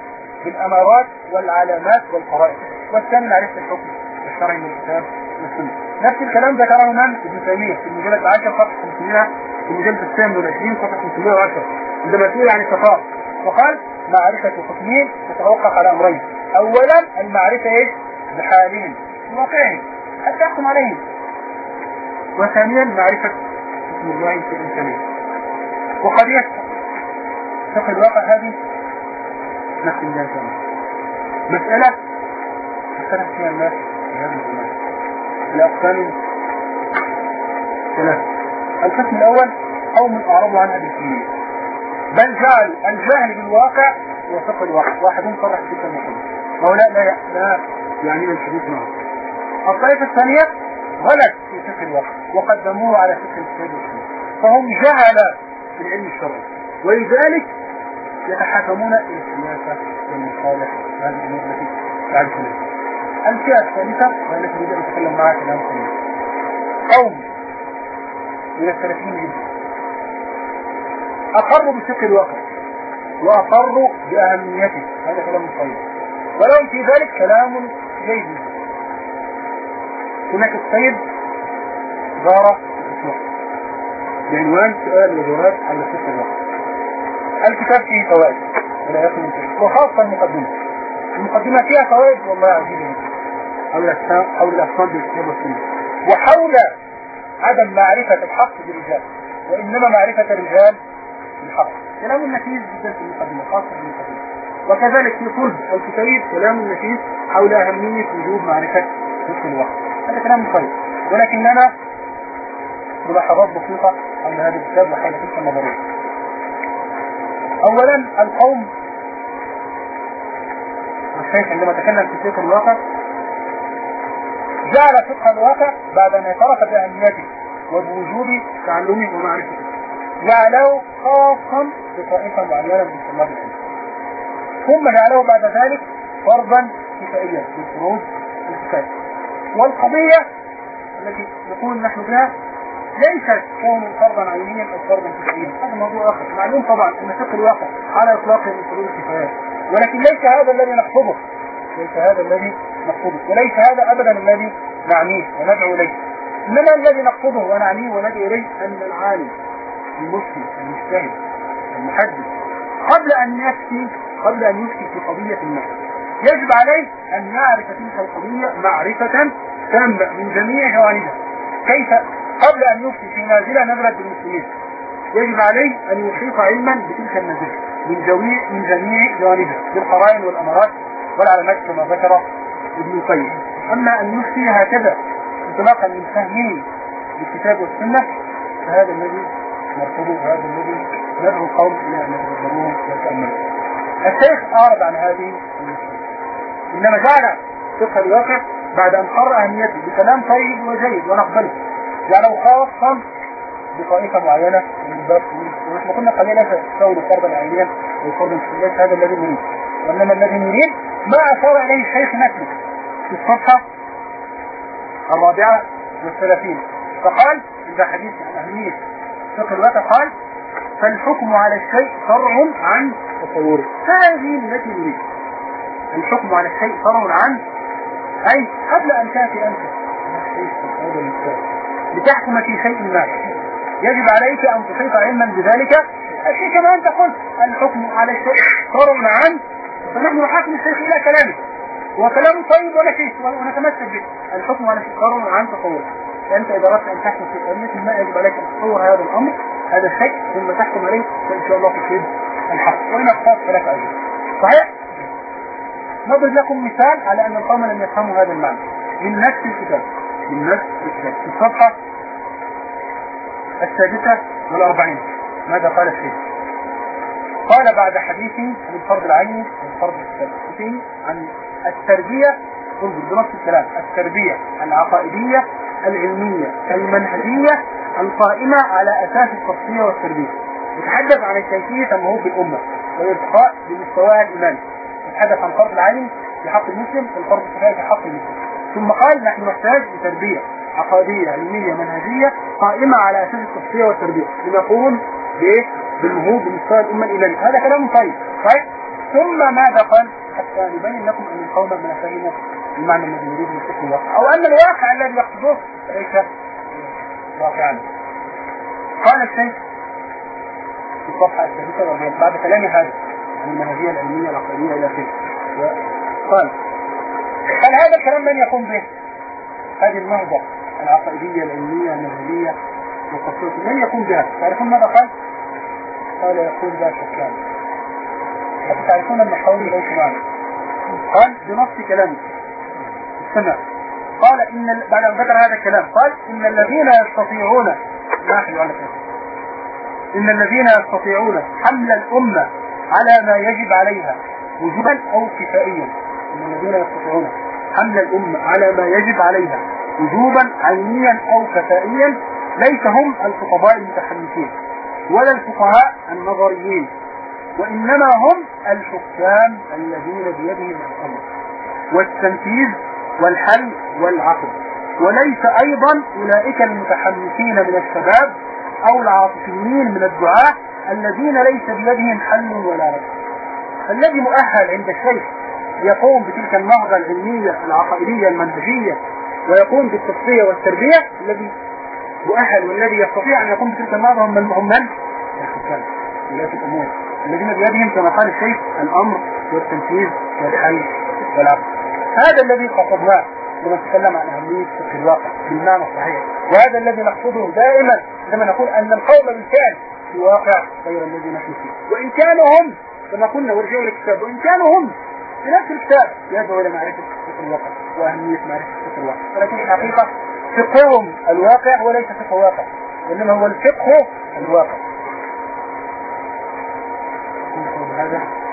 بالأمارات والعلامات والقرائن والثاني معرفة الحكم الشرعي من الكتاب والسنة. نفس الكلام ذكره من ابن تيمية في المجلد العاشر صفحة 500 في المجلد الثامن والعشرين صفحة 510 عندما سئل عن الصفاء وقال معرفة الحكمين تتوقف على أمرين. أولا المعرفة إيه؟ بحالهم واقعهم حتى يحكم عليهم. وثانيا معرفة حكم الله في الإنسانية. وقد يحصل فقه الواقع هذه نفس الله مسألة اختلف فيها الناس في هذا الزمان الأقسام ثلاثة القسم الأول قوم أعرضوا عنها بالكلية بل جعلوا الجهل بالواقع هو فقه الواقع. واحد صرح تلك المقولة وهؤلاء لا لا يعني الحديث معه الطائفة الثانية غلط في فقه الواقع. وقدموه على فقه الكتاب والسنة فهم جهل في العلم الشرعي. ولذلك يتحاكمون إلى السياسة والمصالح وهذه الأمور التي تعرفونها. الفئة الثالثة وهي التي نريد أن نتكلم معها كلام قليل قوم من السلفيين جدا أقروا بفقه الواقع وأقروا بأهميته. هذا كلام طيب ولهم في ذلك كلام جيد. هناك السيد زارة بعنوان سؤال وجواب على فقه الواقع الكتاب فيه فوائد. ولا يكون وخاصة المقدمة. المقدمة فيها فوائد والله عزيزي حول الأحكام حول الأحكام بالكتاب والسنة. وحول عدم معرفة الحق بالرجال وإنما معرفة الرجال بالحق. كلام نفيس جدا في المقدمة خاصة في المقدمة. وكذلك في صلب الكتاب كلام نفيس حول أهمية وجود معرفة فقه الوقت هذا كلام طيب ولكننا ملاحظات بسيطة حول هذا الكتاب وحول تلك النظرية اولا القوم. الشيخ عندما تكلم في فقه الواقع جعل فقه الواقع بعد أن اعترف بأهميته. وبوجوب تعلمه ومعرفته جعله خاصا بطائفة معينة من طلاب العلم ثم جعله بعد ذلك فرضا كفائيا من فروض الكفايه والقضية التي نقول نحن بها ليس كونه فرضا عينيا أو فرضا كفائيا. هذا موضوع آخر. معلوم طبعا أن فقه الواقع على اطلاقه من فروض الكفايات ولكن ليس هذا الذي نقصده. ليس هذا الذي نقصده. وليس هذا ابدا الذي نعنيه وندعو إليه. انما الذي نقصده ونعنيه وندعو اليه ان العالم المسلم المجتهد المحدث قبل ان يفتي قبل ان يفتي في قضية ما يجب عليه ان يعرف تلك القضية معرفة تامة من جميع جوانبها كيف قبل أن يفتي في نازلة نزلت بالمسلمين يجب عليه أن يحيط علما بتلك النازلة من جميع من جميع جوانبها بالقرائن والأمارات والعلامات كما ذكر ابن القيم. أما أن يفتي هكذا انطلاقا من فهمه للكتاب والسنة فهذا الذي نرفضه وهذا الذي ندعو القوم إلى أن يتدبروه ويتأملوا الشيخ أعرض عن هذه المشكلة إنما جعل فقه الواقع بعد أن قرأ أهميته بكلام طيب وجيد ونقبله. يعني خاصا بطائفة معينة من الباب ونحن قلنا قليلا تستوي فرضا عينيا وفرضا سليات هذا الذي نريد. وإنما الذي نريد ما أشار إليه الشيخ نفسه في الصفحة الرابعة والثلاثين فقال إذا حديث أهمية فقه الواقع قال فالحكم على الشيء فرع عن تصوره. هذه التي نريد الحكم على الشيء فرع عن أي قبل أن تأتي أنت. لتحكم في شيء ما. يجب عليك أن تحيط علما بذلك. الشيء كما أنت قلت الحكم على الشيء فرع عن. فنحن نحاكم الشيخ إلى كلامه وكلامه طيب ونفيس ونتمسك به. الحكم على فرع عن تصور فأنت إذا أردت أن تحكم في قضية ما يجب عليك أن تصور هذا الأمر هذا الشيء ثم تحكم عليه فإن شاء الله تصيب الحق. وإن أخطأت فلك أجر. صحيح؟ نضرب لكم مثال على أن القوم لم يفهموا هذا المعنى. من نفس الكتاب. من نفس الكتاب. في الصفحة السادسة والأربعين. ماذا قال الشيخ؟ قال بعد حديث عن الفرض العيني والفرض الثابت عن التربية انظر بنص الكلام التربية العقائدية العلمية المنهجية القائمة على أساس الشخصية والتربية. يتحدث عن الكيفية الموهوب بالأمة والإرتقاء بمستواها الإيماني يتحدث عن فرض العين في حق المسلم والفرض الكفاية في حق المسلم. ثم قال نحن نحتاج لتربية عقادية علمية منهجية قائمة على أساس التفسير والتربية. لنقوم بإيه؟ بالمهوب بمستوى الأمة الإيمانية. هذا كلام طيب. طيب. ثم ماذا قال؟ حتى نبين لكم أن القوم من فهموا المعنى الذي يريد من حكم الواقع أو أن الواقع الذي يقصده ليس واقعا. قال الشيخ في الصفحة الثالثة والرابعة بعد كلام هذا عن المنهجية العلمية العقلية إلى آخره قال قال هذا الكلام من يقوم به؟ هذه النهضة العقائدية العلمية المنهجية من يقوم بها. تعرفون ماذا قال؟ قال يقول ذاك الكلام حتى تعرفون أن حولي ليس قال بنص كلامه. استمع. قال إن بعد أن ذكر هذا الكلام قال إن الذين يستطيعون ما على إن الذين يستطيعون حمل الأمة على ما يجب عليها وجوبا أو كفائيا. إن الذين يستطيعون حمل الأمة على ما يجب عليها وجوبا عينيا أو كفائيا ليس هم الخطباء المتحدثين ولا الفقهاء النظريين وإنما هم الحكام الذين بيدهم الأمر والتنفيذ والحل والعقل وليس أيضا أولئك المتحمسين من الشباب أو العاطفيين من الدعاة الذين ليس بيدهم حل ولا رد الذي مؤهل عند الشيخ يقوم بتلك النهضة العلمية العقائدية المنهجية ويقوم بالتصفية والتربية الذي مؤهل والذي يستطيع أن يقوم بتلك النهضة هم من؟ الحكام ولاة الأمور. الذين بيدهم كما قال الشيخ الأمر والتنفيذ والحل والعقل هذا الذي قصدناه لما نتكلم عن أهمية فقه الواقع بالمعنى الصحيح. وهذا الذي نقصده دائما لما نقول أن القوم بالفعل في واقع غير الذي نحن فيه. وإن كانوا هم كما قلنا ورجعوا للكتاب. وإن كانوا هم في نفس الكتاب يدعو إلى معرفة فقه الواقع وأهمية معرفة فقه الواقع. ولكن الحقيقة فقههم الواقع وليس فقه واقع وإنما هو الفقه الواقع. はら。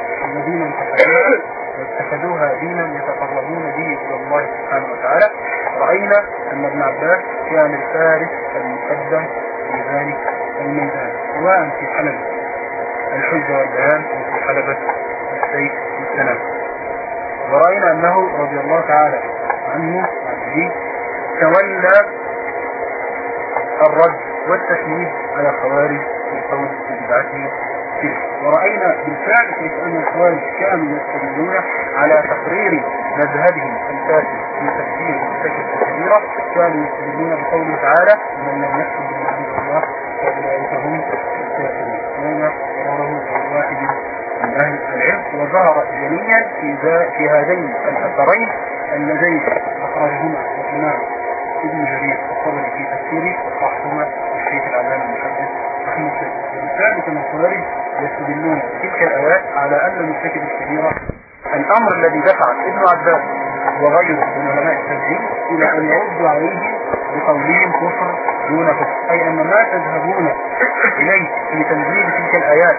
الذين انتخبوها واتخذوها دينا يتقربون به إلى الله سبحانه وتعالى. رأينا أن ابن عباس كان الفارس المقدم في ذلك الميدان سواء في حلبة الحجة والبيان أو في حلبة السيف والسلام. ورأينا أنه رضي الله تعالى عنه عبده تولى الرد والتشميد على الخوارج في القول في بدعته ورأينا بالفعل كيف أن الخوارج كانوا يستدلون على تقرير مذهبهم الفاسد في تفسير المرتكب الكبيرة كانوا يستدلون بقوله تعالى من لم يكتب بما الله فأولئك هم الكافرون وهنا قراره واحد من أهل العلم. وظهر جليا في, في هذين الأثرين اللذين أخرجهما الإمام ابن جرير الطبري في تفسيره وصحهما الشيخ العلامة المحدث رحمه الله. وبالفعل كما الخوارج يستدلون تلك الآيات على أن المرتكب الكبيرة الأمر الذي دفع ابن عباس وغيره من علماء التنزيل إلى أن يردوا عليه بقولهم كفر دون كفر. أي أن ما تذهبون إليه في تنزيل تلك الآيات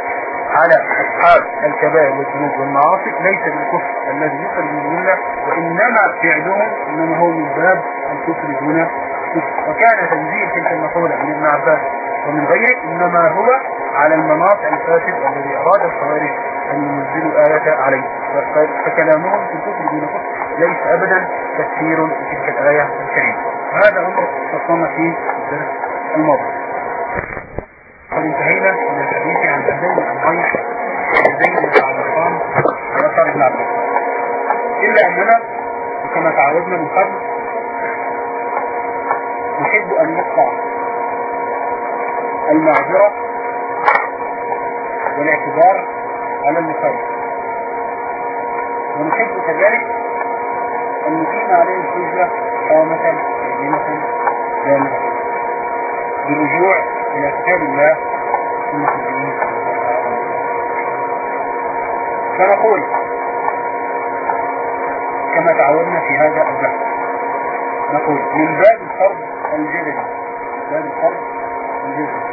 على أصحاب الكبائر والذنوب والمعاصي ليس بالكفر الذي يخرج من الملة وإنما فعلهم إنما هو من باب الكفر دون كفر. وكان تنزيل تلك المقولة من ابن عباس ومن غيره إنما هو على المناط الفاسد الذي أراد الخوارج أن ينزلوا آية عليه. فكلامهم في الكفر دون كفر ليس أبدا تفسير لتلك الآية الكريمة. هذا أمر تصنع في الدرس الماضي. قد انتهينا من الحديث عن هذين الأمرين هذين المتعلقان بأثر ابن عباس إلا أننا كما تعودنا من قبل نحب أن المعذرة والاعتبار على المخالف ونحب كذلك أن نقيم عليه الحجة قامة عزيمة جامعة. بالرجوع إلى كتاب الله سنة الدين فنقول كما تعودنا في هذا البحث نقول من باب الفرض الجدلي باب الفرض الجدلي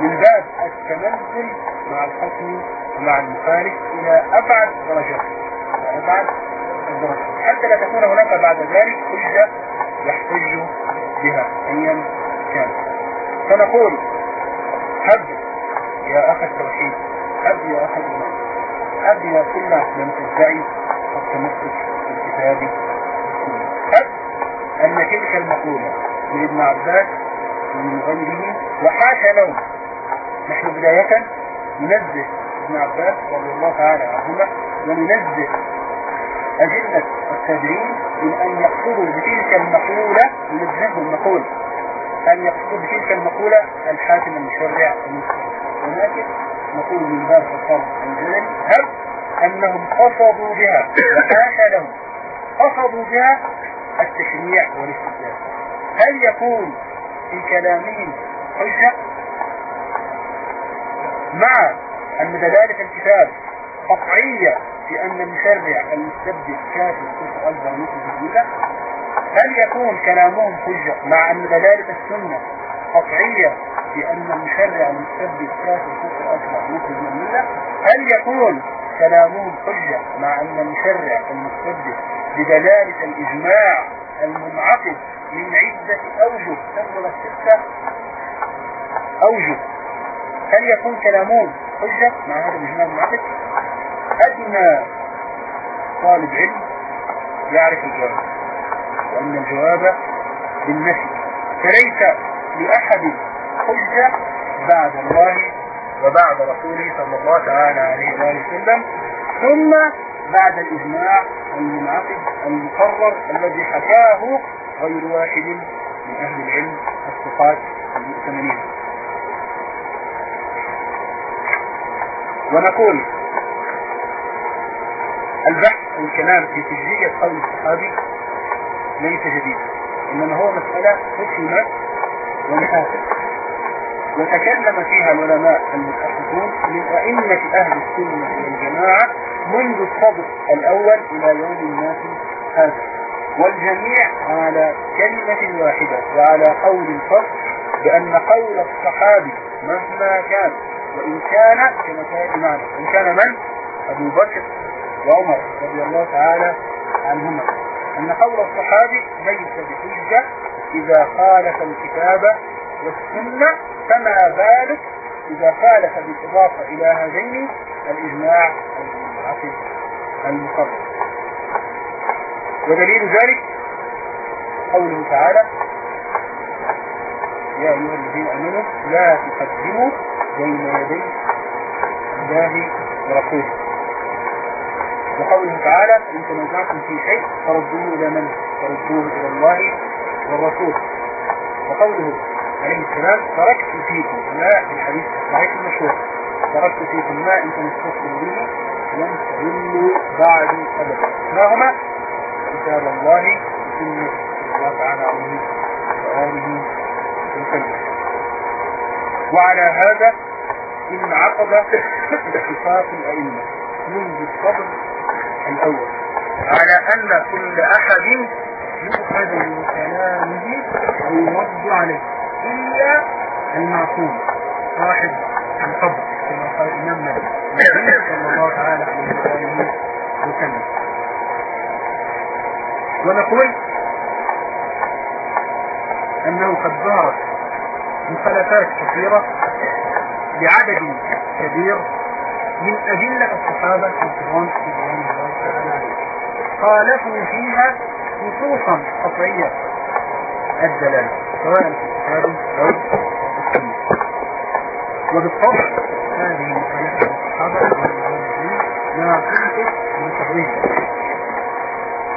من باب التنزل مع الحكم ومع المخالف إلى أبعد درجات. أبعد الدرجات حتى لا تكون هناك بعد ذلك حجة يحتج بها أيا كان فنقول هب يا أخ التوحيد هب يا أخ الإيمان هب يا كل من تدعي التمسك بالكتاب هب أن تلك المقولة من ابن عباس ومن غيره وحاشا لهم. نحن بداية ننزه ابن عباس رضي الله تعالى عنهما وننزه أجلة التابعين من أن يقصدوا بتلك المقولة ننزههم المقولة أن يقصدوا بتلك المقولة الحاكم المشرع المسلم ولكن نقول من باب الفرض الجلل هب أنهم قصدوا بها وحاشا لهم. قصدوا بها التشريع والاستدلال هل يكون في كلامهم حجة؟ مع أن دلالة الكتاب قطعية في أن المشرع المستبدل كافر كفر أكبر مثل الجملة هل يكون كلامهم حجة مع أن دلالة السنة قطعية في أن المشرع المستبدل كافر كفر أكبر مثل الجملة هل يكون كلامهم حجة مع أن المشرع المستبدل بدلالة الإجماع المنعقد من عدة أوجه تفضل الستة أوجه. هل يكون كلامون حجة مع هذا الإجماع المنعقد أدنى طالب علم يعرف الجواب وأن الجواب بالنفي. فليس لأحد حجة بعد الله وبعد رسوله صلى الله تعالى عليه وآله وسلم ثم بعد الإجماع المنعقد المقرر الذي حكاه غير واحد من أهل العلم الثقات المؤتمنين. ونقول البحث والكلام في تجزية قول الصحابي ليس جديدا إنما هو مسألة حكمت ونحاسب وتكلم فيها العلماء المتحدثون من أئمة أهل السنة والجماعة منذ الصدر الأول إلى يوم الناس هذا. والجميع على كلمة واحدة وعلى قول الفصل بأن قول الصحابي مهما كان وإن كان كما كان إمام إن كان من؟ أبو بكر وعمر رضي الله تعالى عنهما. أن قول الصحابي ليس بحجة إذا خالف الكتاب والسنة فما بالك إذا خالف بالإضافة إلى هذين الإجماع العقيد المقرر ودليل ذلك قوله تعالى يا أيها الذين آمنوا لا تقدموا بين يدي الله ورسوله وقوله تعالى إن تنازعتم في شيء فردوه إلى من؟ فردوه إلى الله والرسول وقوله عليه السلام تركت فيكم ما الحديث الصحيح المشهور تركت فيكم ما إن تمسكتم به لن تضلوا بعدي أبدا ما هما؟ كتاب الله وسنة الله تعالى عليه وآله وسلم وعلى هذا انعقد اتفاق الأئمة منذ الصدر الأول. على أن كل أحد يؤخذ من كلامه ويرد عليه إلا المعصوم صاحب القبر كما قال الإمام مالك. صلى الله تعالى عليه وآله وسلم. ونقول أنه قد ظهرت مخالفات كثيرة لعدد كبير من أدلة الصحابة الكرام رضوان الله تعالى عليهم خالفوا فيها نصوصا قطعية الدلالة سواء في الكتاب أو السنة. وبالطبع هذه مخالفة الصحابة رضوان الله عليهم لا تنقص من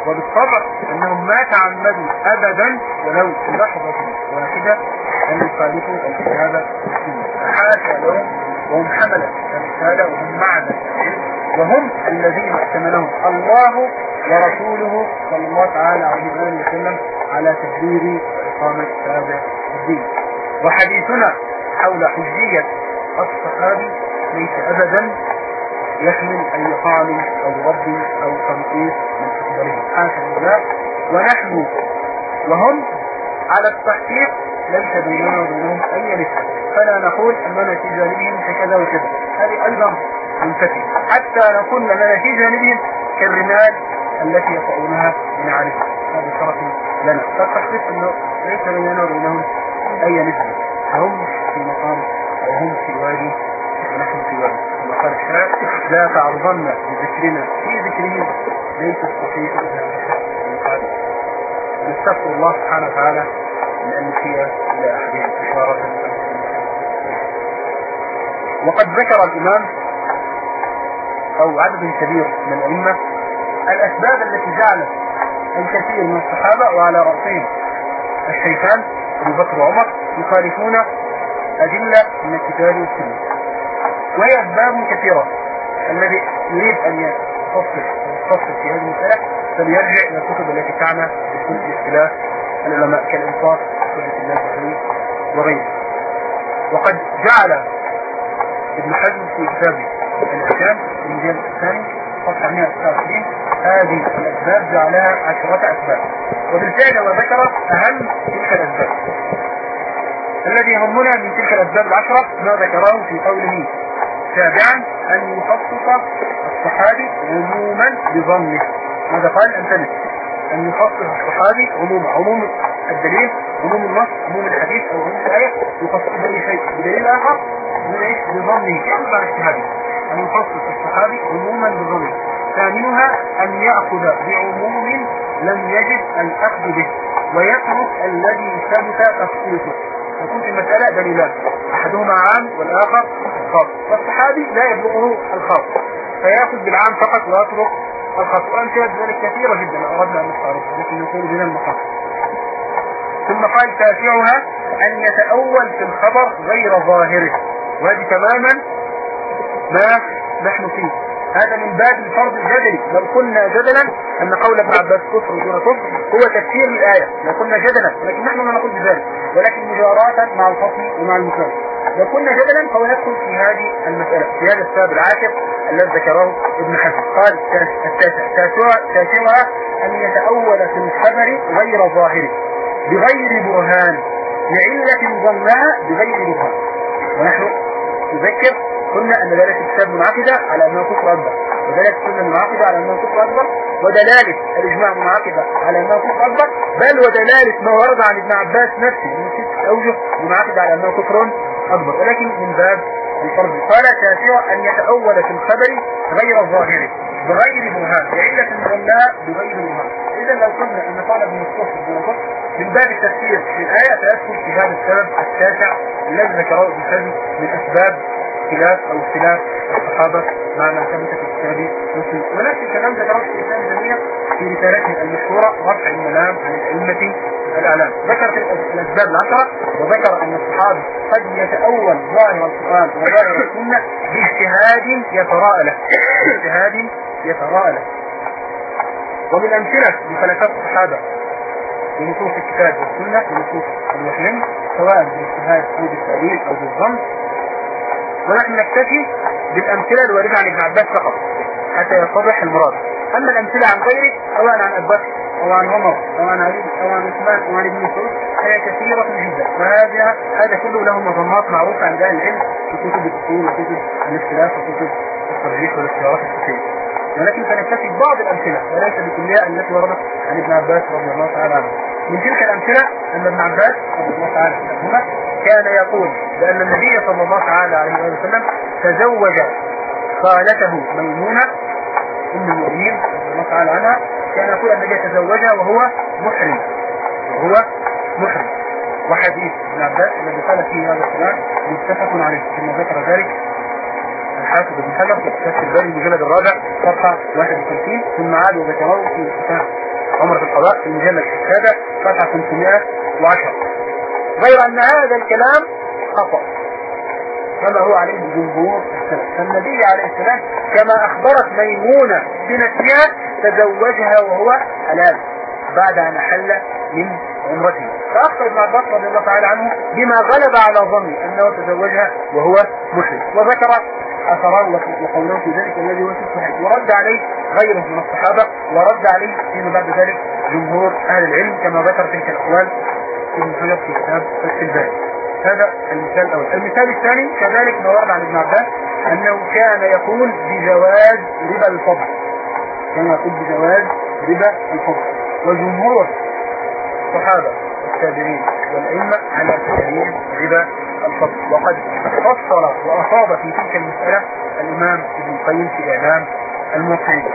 وبالطبع أنهم ما تعمدوا ابدا ولو لحظة واحدة يخالفوا الكتابة والسنة. حاشا لهم وهم حملة الرسالة وهم معنا وهم الذين احتملهم. الله ورسوله صلى الله تعالى عليه وسلم على تدبير إقامة هذا الدين. وحديثنا حول حجية الصحابي ليس أبدا يحمل أي طعن أو رد أو تنقيص من أكبرهم حاشا لله. ونحن وهم على التحقيق ليس بيننا وبينهم أي نسبة فلا نقول أننا في جانبهم كذا وكذا. هذه أيضا منتفي. حتى نكون لنا في جانبهم كالرمال التي يطعونها من عارفها هذا شرف لنا. فالتحقيق أنه ليس بيننا وبينهم أي نسبة فهم في مقام وهم في وادي ونحن في وادي. كما قال الشاعر لا تعرضن بذكرنا في ذكرهم ليس تستطيع المقابل نستغفر الله سبحانه وتعالى. إلى أحدهم وقد ذكر الإمام أو عدد كبير من الأئمة الأسباب التي جعلت الكثير من الصحابة وعلى رأسهم الشيخان أبو بكر وعمر يخالفون أدلة من الكتاب والسنة. وهي أسباب كثيرة. الذي يريد أن يفصل يفصل في هذه المسألة فليرجع إلى الكتب التي تعنى بكل اختلاف العلماء كالإنصاف وغيره وقد جعل ابن حزم في كتابه الأحكام المجال الثاني صفحة 129 هذه الأسباب جعلها عشرة أسباب. وبالفعل هو ذكر أهم تلك الأسباب. الذي يهمنا من تلك الأسباب العشرة ما ذكره في قوله سابعا أن يخصص الصحابي عموما بظنه. ماذا قال؟ أنتني أن يخصص الصحابي عموما عموم الدليل عموم النص عموم الحديث أو عموم الآية يخصص بأي شيء. بدليل آخر بظنه ينفع الشهادة أن يخصص الصحابي عموما بظنه ثامنها أن يأخذ بعموم لم يجد الأخذ به ويترك الذي ثبت تخصيصه تكون في المسألة دليلان. أحدهما عام والآخر خاص. فالصحابي لا يبلغه الخاص. فيأخذ بالعام فقط ويترك الخاص. وأمثلة ذلك كثيرة جدا. أردنا أن نستعرض لكن نقول بنا المقام ثم قال تاسعها أن يتأول في الخبر غير ظاهره. وهذه تماما ما نحن فيه. هذا من باب الفرض الجدلي. لو قلنا جدلا أن قول ابن عباس كفر ودون كفر هو تفسير الآية لو قلنا جدلا لكن نحن لا نقول بذلك. ولكن مجاراة مع الفصل ومع المثال لو قلنا جدلا فهو يدخل في هذه المسألة في هذا السبب العاشر الذي ذكره ابن حزم. قال التاسع تاسعها أن يتأول في الخبر غير ظاهر بغير برهان. لعلة ظنها بغير برهان. ونحن نذكر قلنا أن دلالة الكتاب منعقدة على أنه كفر أكبر. ودلالة السنة منعقدة على أنه كفر أكبر. ودلالة الإجماع منعقدة على أنه كفر أكبر. بل ودلالة ما ورد عن ابن عباس نفسه من ست أوجه منعقدة على أنه كفر أكبر. ولكن من باب الفرض. قال الشافعي أن يتأول في الخبر غير الظاهر بغير برهان. بعلة ظنها بغير برهان. إذا لو قلنا أن قال ابن الصف من باب التفسير في الآية فيدخل في هذا السبب التاسع الذي ذكره ابن من أسباب خلاف أو اختلاف الصحابة مع ما ثبت في كتاب مسلم. ونفس الكلام ذكره الإسلام الجميع في رسالته المشهورة رفع المنام عن الأئمة الأعلام ذكر الأسباب العشرة وذكر أن الصحابة قد يتأول ظاهر القرآن وظاهر السنة باجتهاد يتراءى له. باجتهاد يتراءى له. ومن أمثلة لخلفاء الصحابة بنصوص الكتاب والسنة بنصوص الوحيين سواء بالاجتهاد أو بالتأويل أو بالظن ونحن نكتفي بالأمثلة الواردة عن ابن عباس فقط حتى يتضح المراد. أما الأمثلة عن غيره سواء عن أبو بكر أو عن عمر أو عن علي أو عن عثمان أو عن ابن مسعود فهي كثيرة جدا. وهذا هذا كله له مظنات معروفة عند أهل العلم في كتب الأصول وكتب الاختلاف وكتب الترجيح والاختيارات الفقهية ولكن سنكتفي ببعض الأمثلة. وليس بكلها التي وردت عن ابن عباس رضي الله تعالى عنه. من تلك الأمثلة أن ابن عباس رضي الله تعالى عنه كان يقول بأن النبي صلى الله تعالى عليه وسلم تزوج خالته ميمونة أم المؤمنين رضي الله تعالى عنها. كان يقول النبي تزوجها وهو محرم. وهو محرم. وحديث ابن عباس الذي قال فيه هذا الكلام متفق عليه ثم ذكر ذلك. الحافظ بن حجر كتاب الباري المجلد الرابع صفحة 51 ثم عاد وذكره في كتاب عمر في القضاء في المجلد السابع صفحة 510 غير أن هذا الكلام خطأ. كما هو عليه جمهور السلف. فالنبي عليه السلام كما أخبرت ميمونة بنفسها تزوجها وهو حلال بعد أن أحل من عمرته. فأخبر ابن عباس رضي الله تعالى عنه بما غلب على ظني أنه تزوجها وهو مسلم. وذكر أثران وقولان في ذلك الذي هو صحيح ورد عليه غيره من الصحابة ورد عليه فيما بعد ذلك جمهور أهل العلم كما ذكر تلك الأقوال ابن حجر في كتاب السلبان هذا المثال الأول. المثال الثاني كذلك ما ورد عن ابن عباس أنه كان يقول بجواز ربا الفضل. كان يقول بجواز ربا الفضل. وجمهور الصحابة والتابعين والأئمة على تحريم ربا الفضل وقد فصل وأصاب في تلك المسألة الإمام ابن القيم في إعلام الموقعين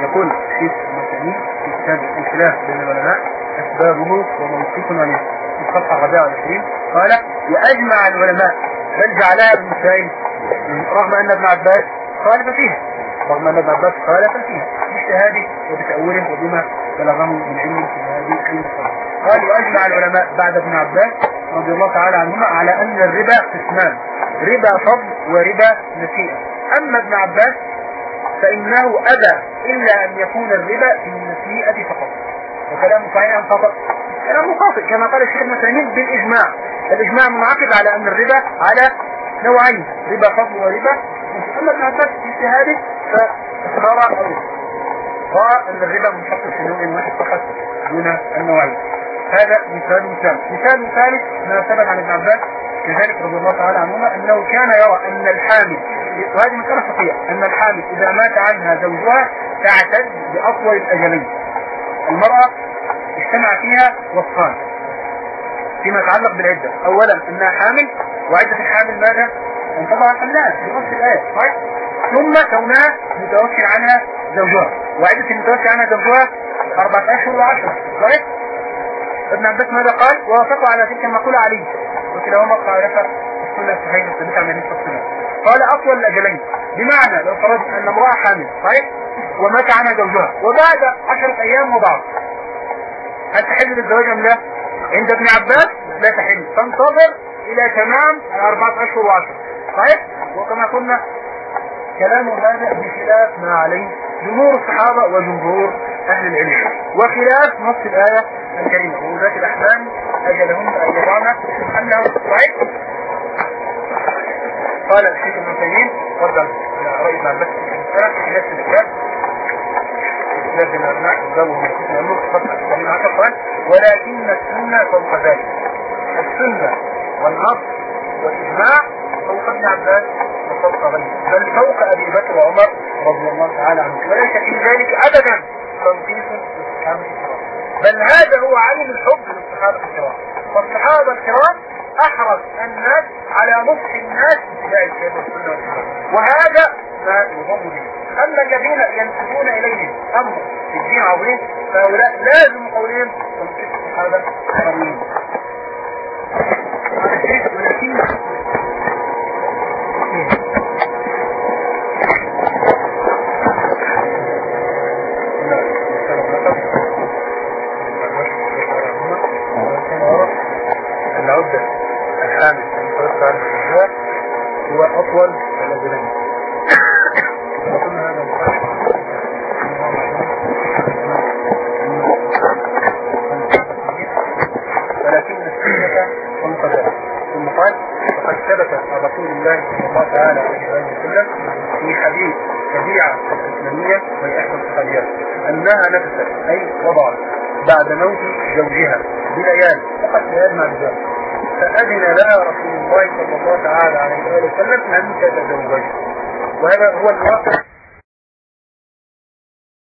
يقول الشيخ المسلمين في كتاب الخلاف بين العلماء أسبابه وموقف عليه في الصفحة 24 قال وأجمع العلماء بل جعلها المسائل رغم أن ابن عباس خالف فيها رغم أن ابن عباس خالف فيها باجتهاده وبتأوله وبما بلغه من علم في هذه المسألة. قال وأجمع العلماء بعد ابن عباس رضي الله تعالى عنهما على أن الربا قسمان ربا فضل وربا نسيئة أما ابن عباس فإنه أبى إلا أن يكون الربا في النسيئة فقط. وكلامه صحيح خطأ كلامه خاطئ كما قال الشيخ ابن بالإجماع. الإجماع منعقد على أن الربا على نوعين ربا فضل وربا أما ابن عباس في اجتهاده فاختار أو رأى أن الربا منحط في نوع واحد فقط دون النوعين. هذا مثال مثال. مثال ثالث ما ثبت عن ابن عباس كذلك رضي الله تعالى عنهما إنه كان يرى أن الحامل وهذه مسألة خطيئة أن الحامل إذا مات عنها زوجها تعتد بأطول الأجلين. المرأة اجتمع فيها وصفان فيما يتعلق بالعدة. اولا إنها حامل وعدة الحامل ماذا؟ انقضى حملها في نص الآية صحيح ثم كونها متوفي عنها زوجها وعدة المتوفي عنها زوجها أربعة أشهر وعشرة صحيح؟ ابن عباس ماذا قال؟ ووافقوا على تلك المقولة عليه وكلاهما خالف السنة الصحيحة الثابتة عن النبي صلى الله عليه وسلم قال أطول الأجلين. بمعنى لو فرضنا أن امرأة حامل صحيح؟ ومات عنها زوجها وبعد عشرة أيام وضعت هل تحل للزواج أم لا؟ عند ابن عباس لا تحل. تنتظر إلى تمام أربعة أشهر وعشرة. صحيح؟ وكما قلنا كلام هذا بخلاف ما عليه جمهور الصحابة وجمهور أهل العلم. وخلاف نص الآية الكريمة وذات الأحلام أجلهم أن يضعن أنه صحيح؟ قال الشيخ ابن تيمين على رأي ابن عباس في نفس الكتاب لازم أبناء الزوج من النص فترة من عشر ولكن السنة فوق ذلك. السنة والنص والإجماع فوق ابن عباس وفوق غيره. بل فوق أبي بكر وعمر رضي الله تعالى عنه. وليس في ذلك أبدا. تنقيص الكرام بل هذا هو عين الحب للصحابة الكرام. والصحابة الكرام أحرص الناس على نصح الناس والسنة والإجماع وهذا ما يضم به أما الذين ينسبون إليهم أمر في الدين عظيم فهؤلاء لازم قولهم تنقيص الصحابة الكرامين تعالى عليه وسلم أن تتزوج. وهذا هو الواقع.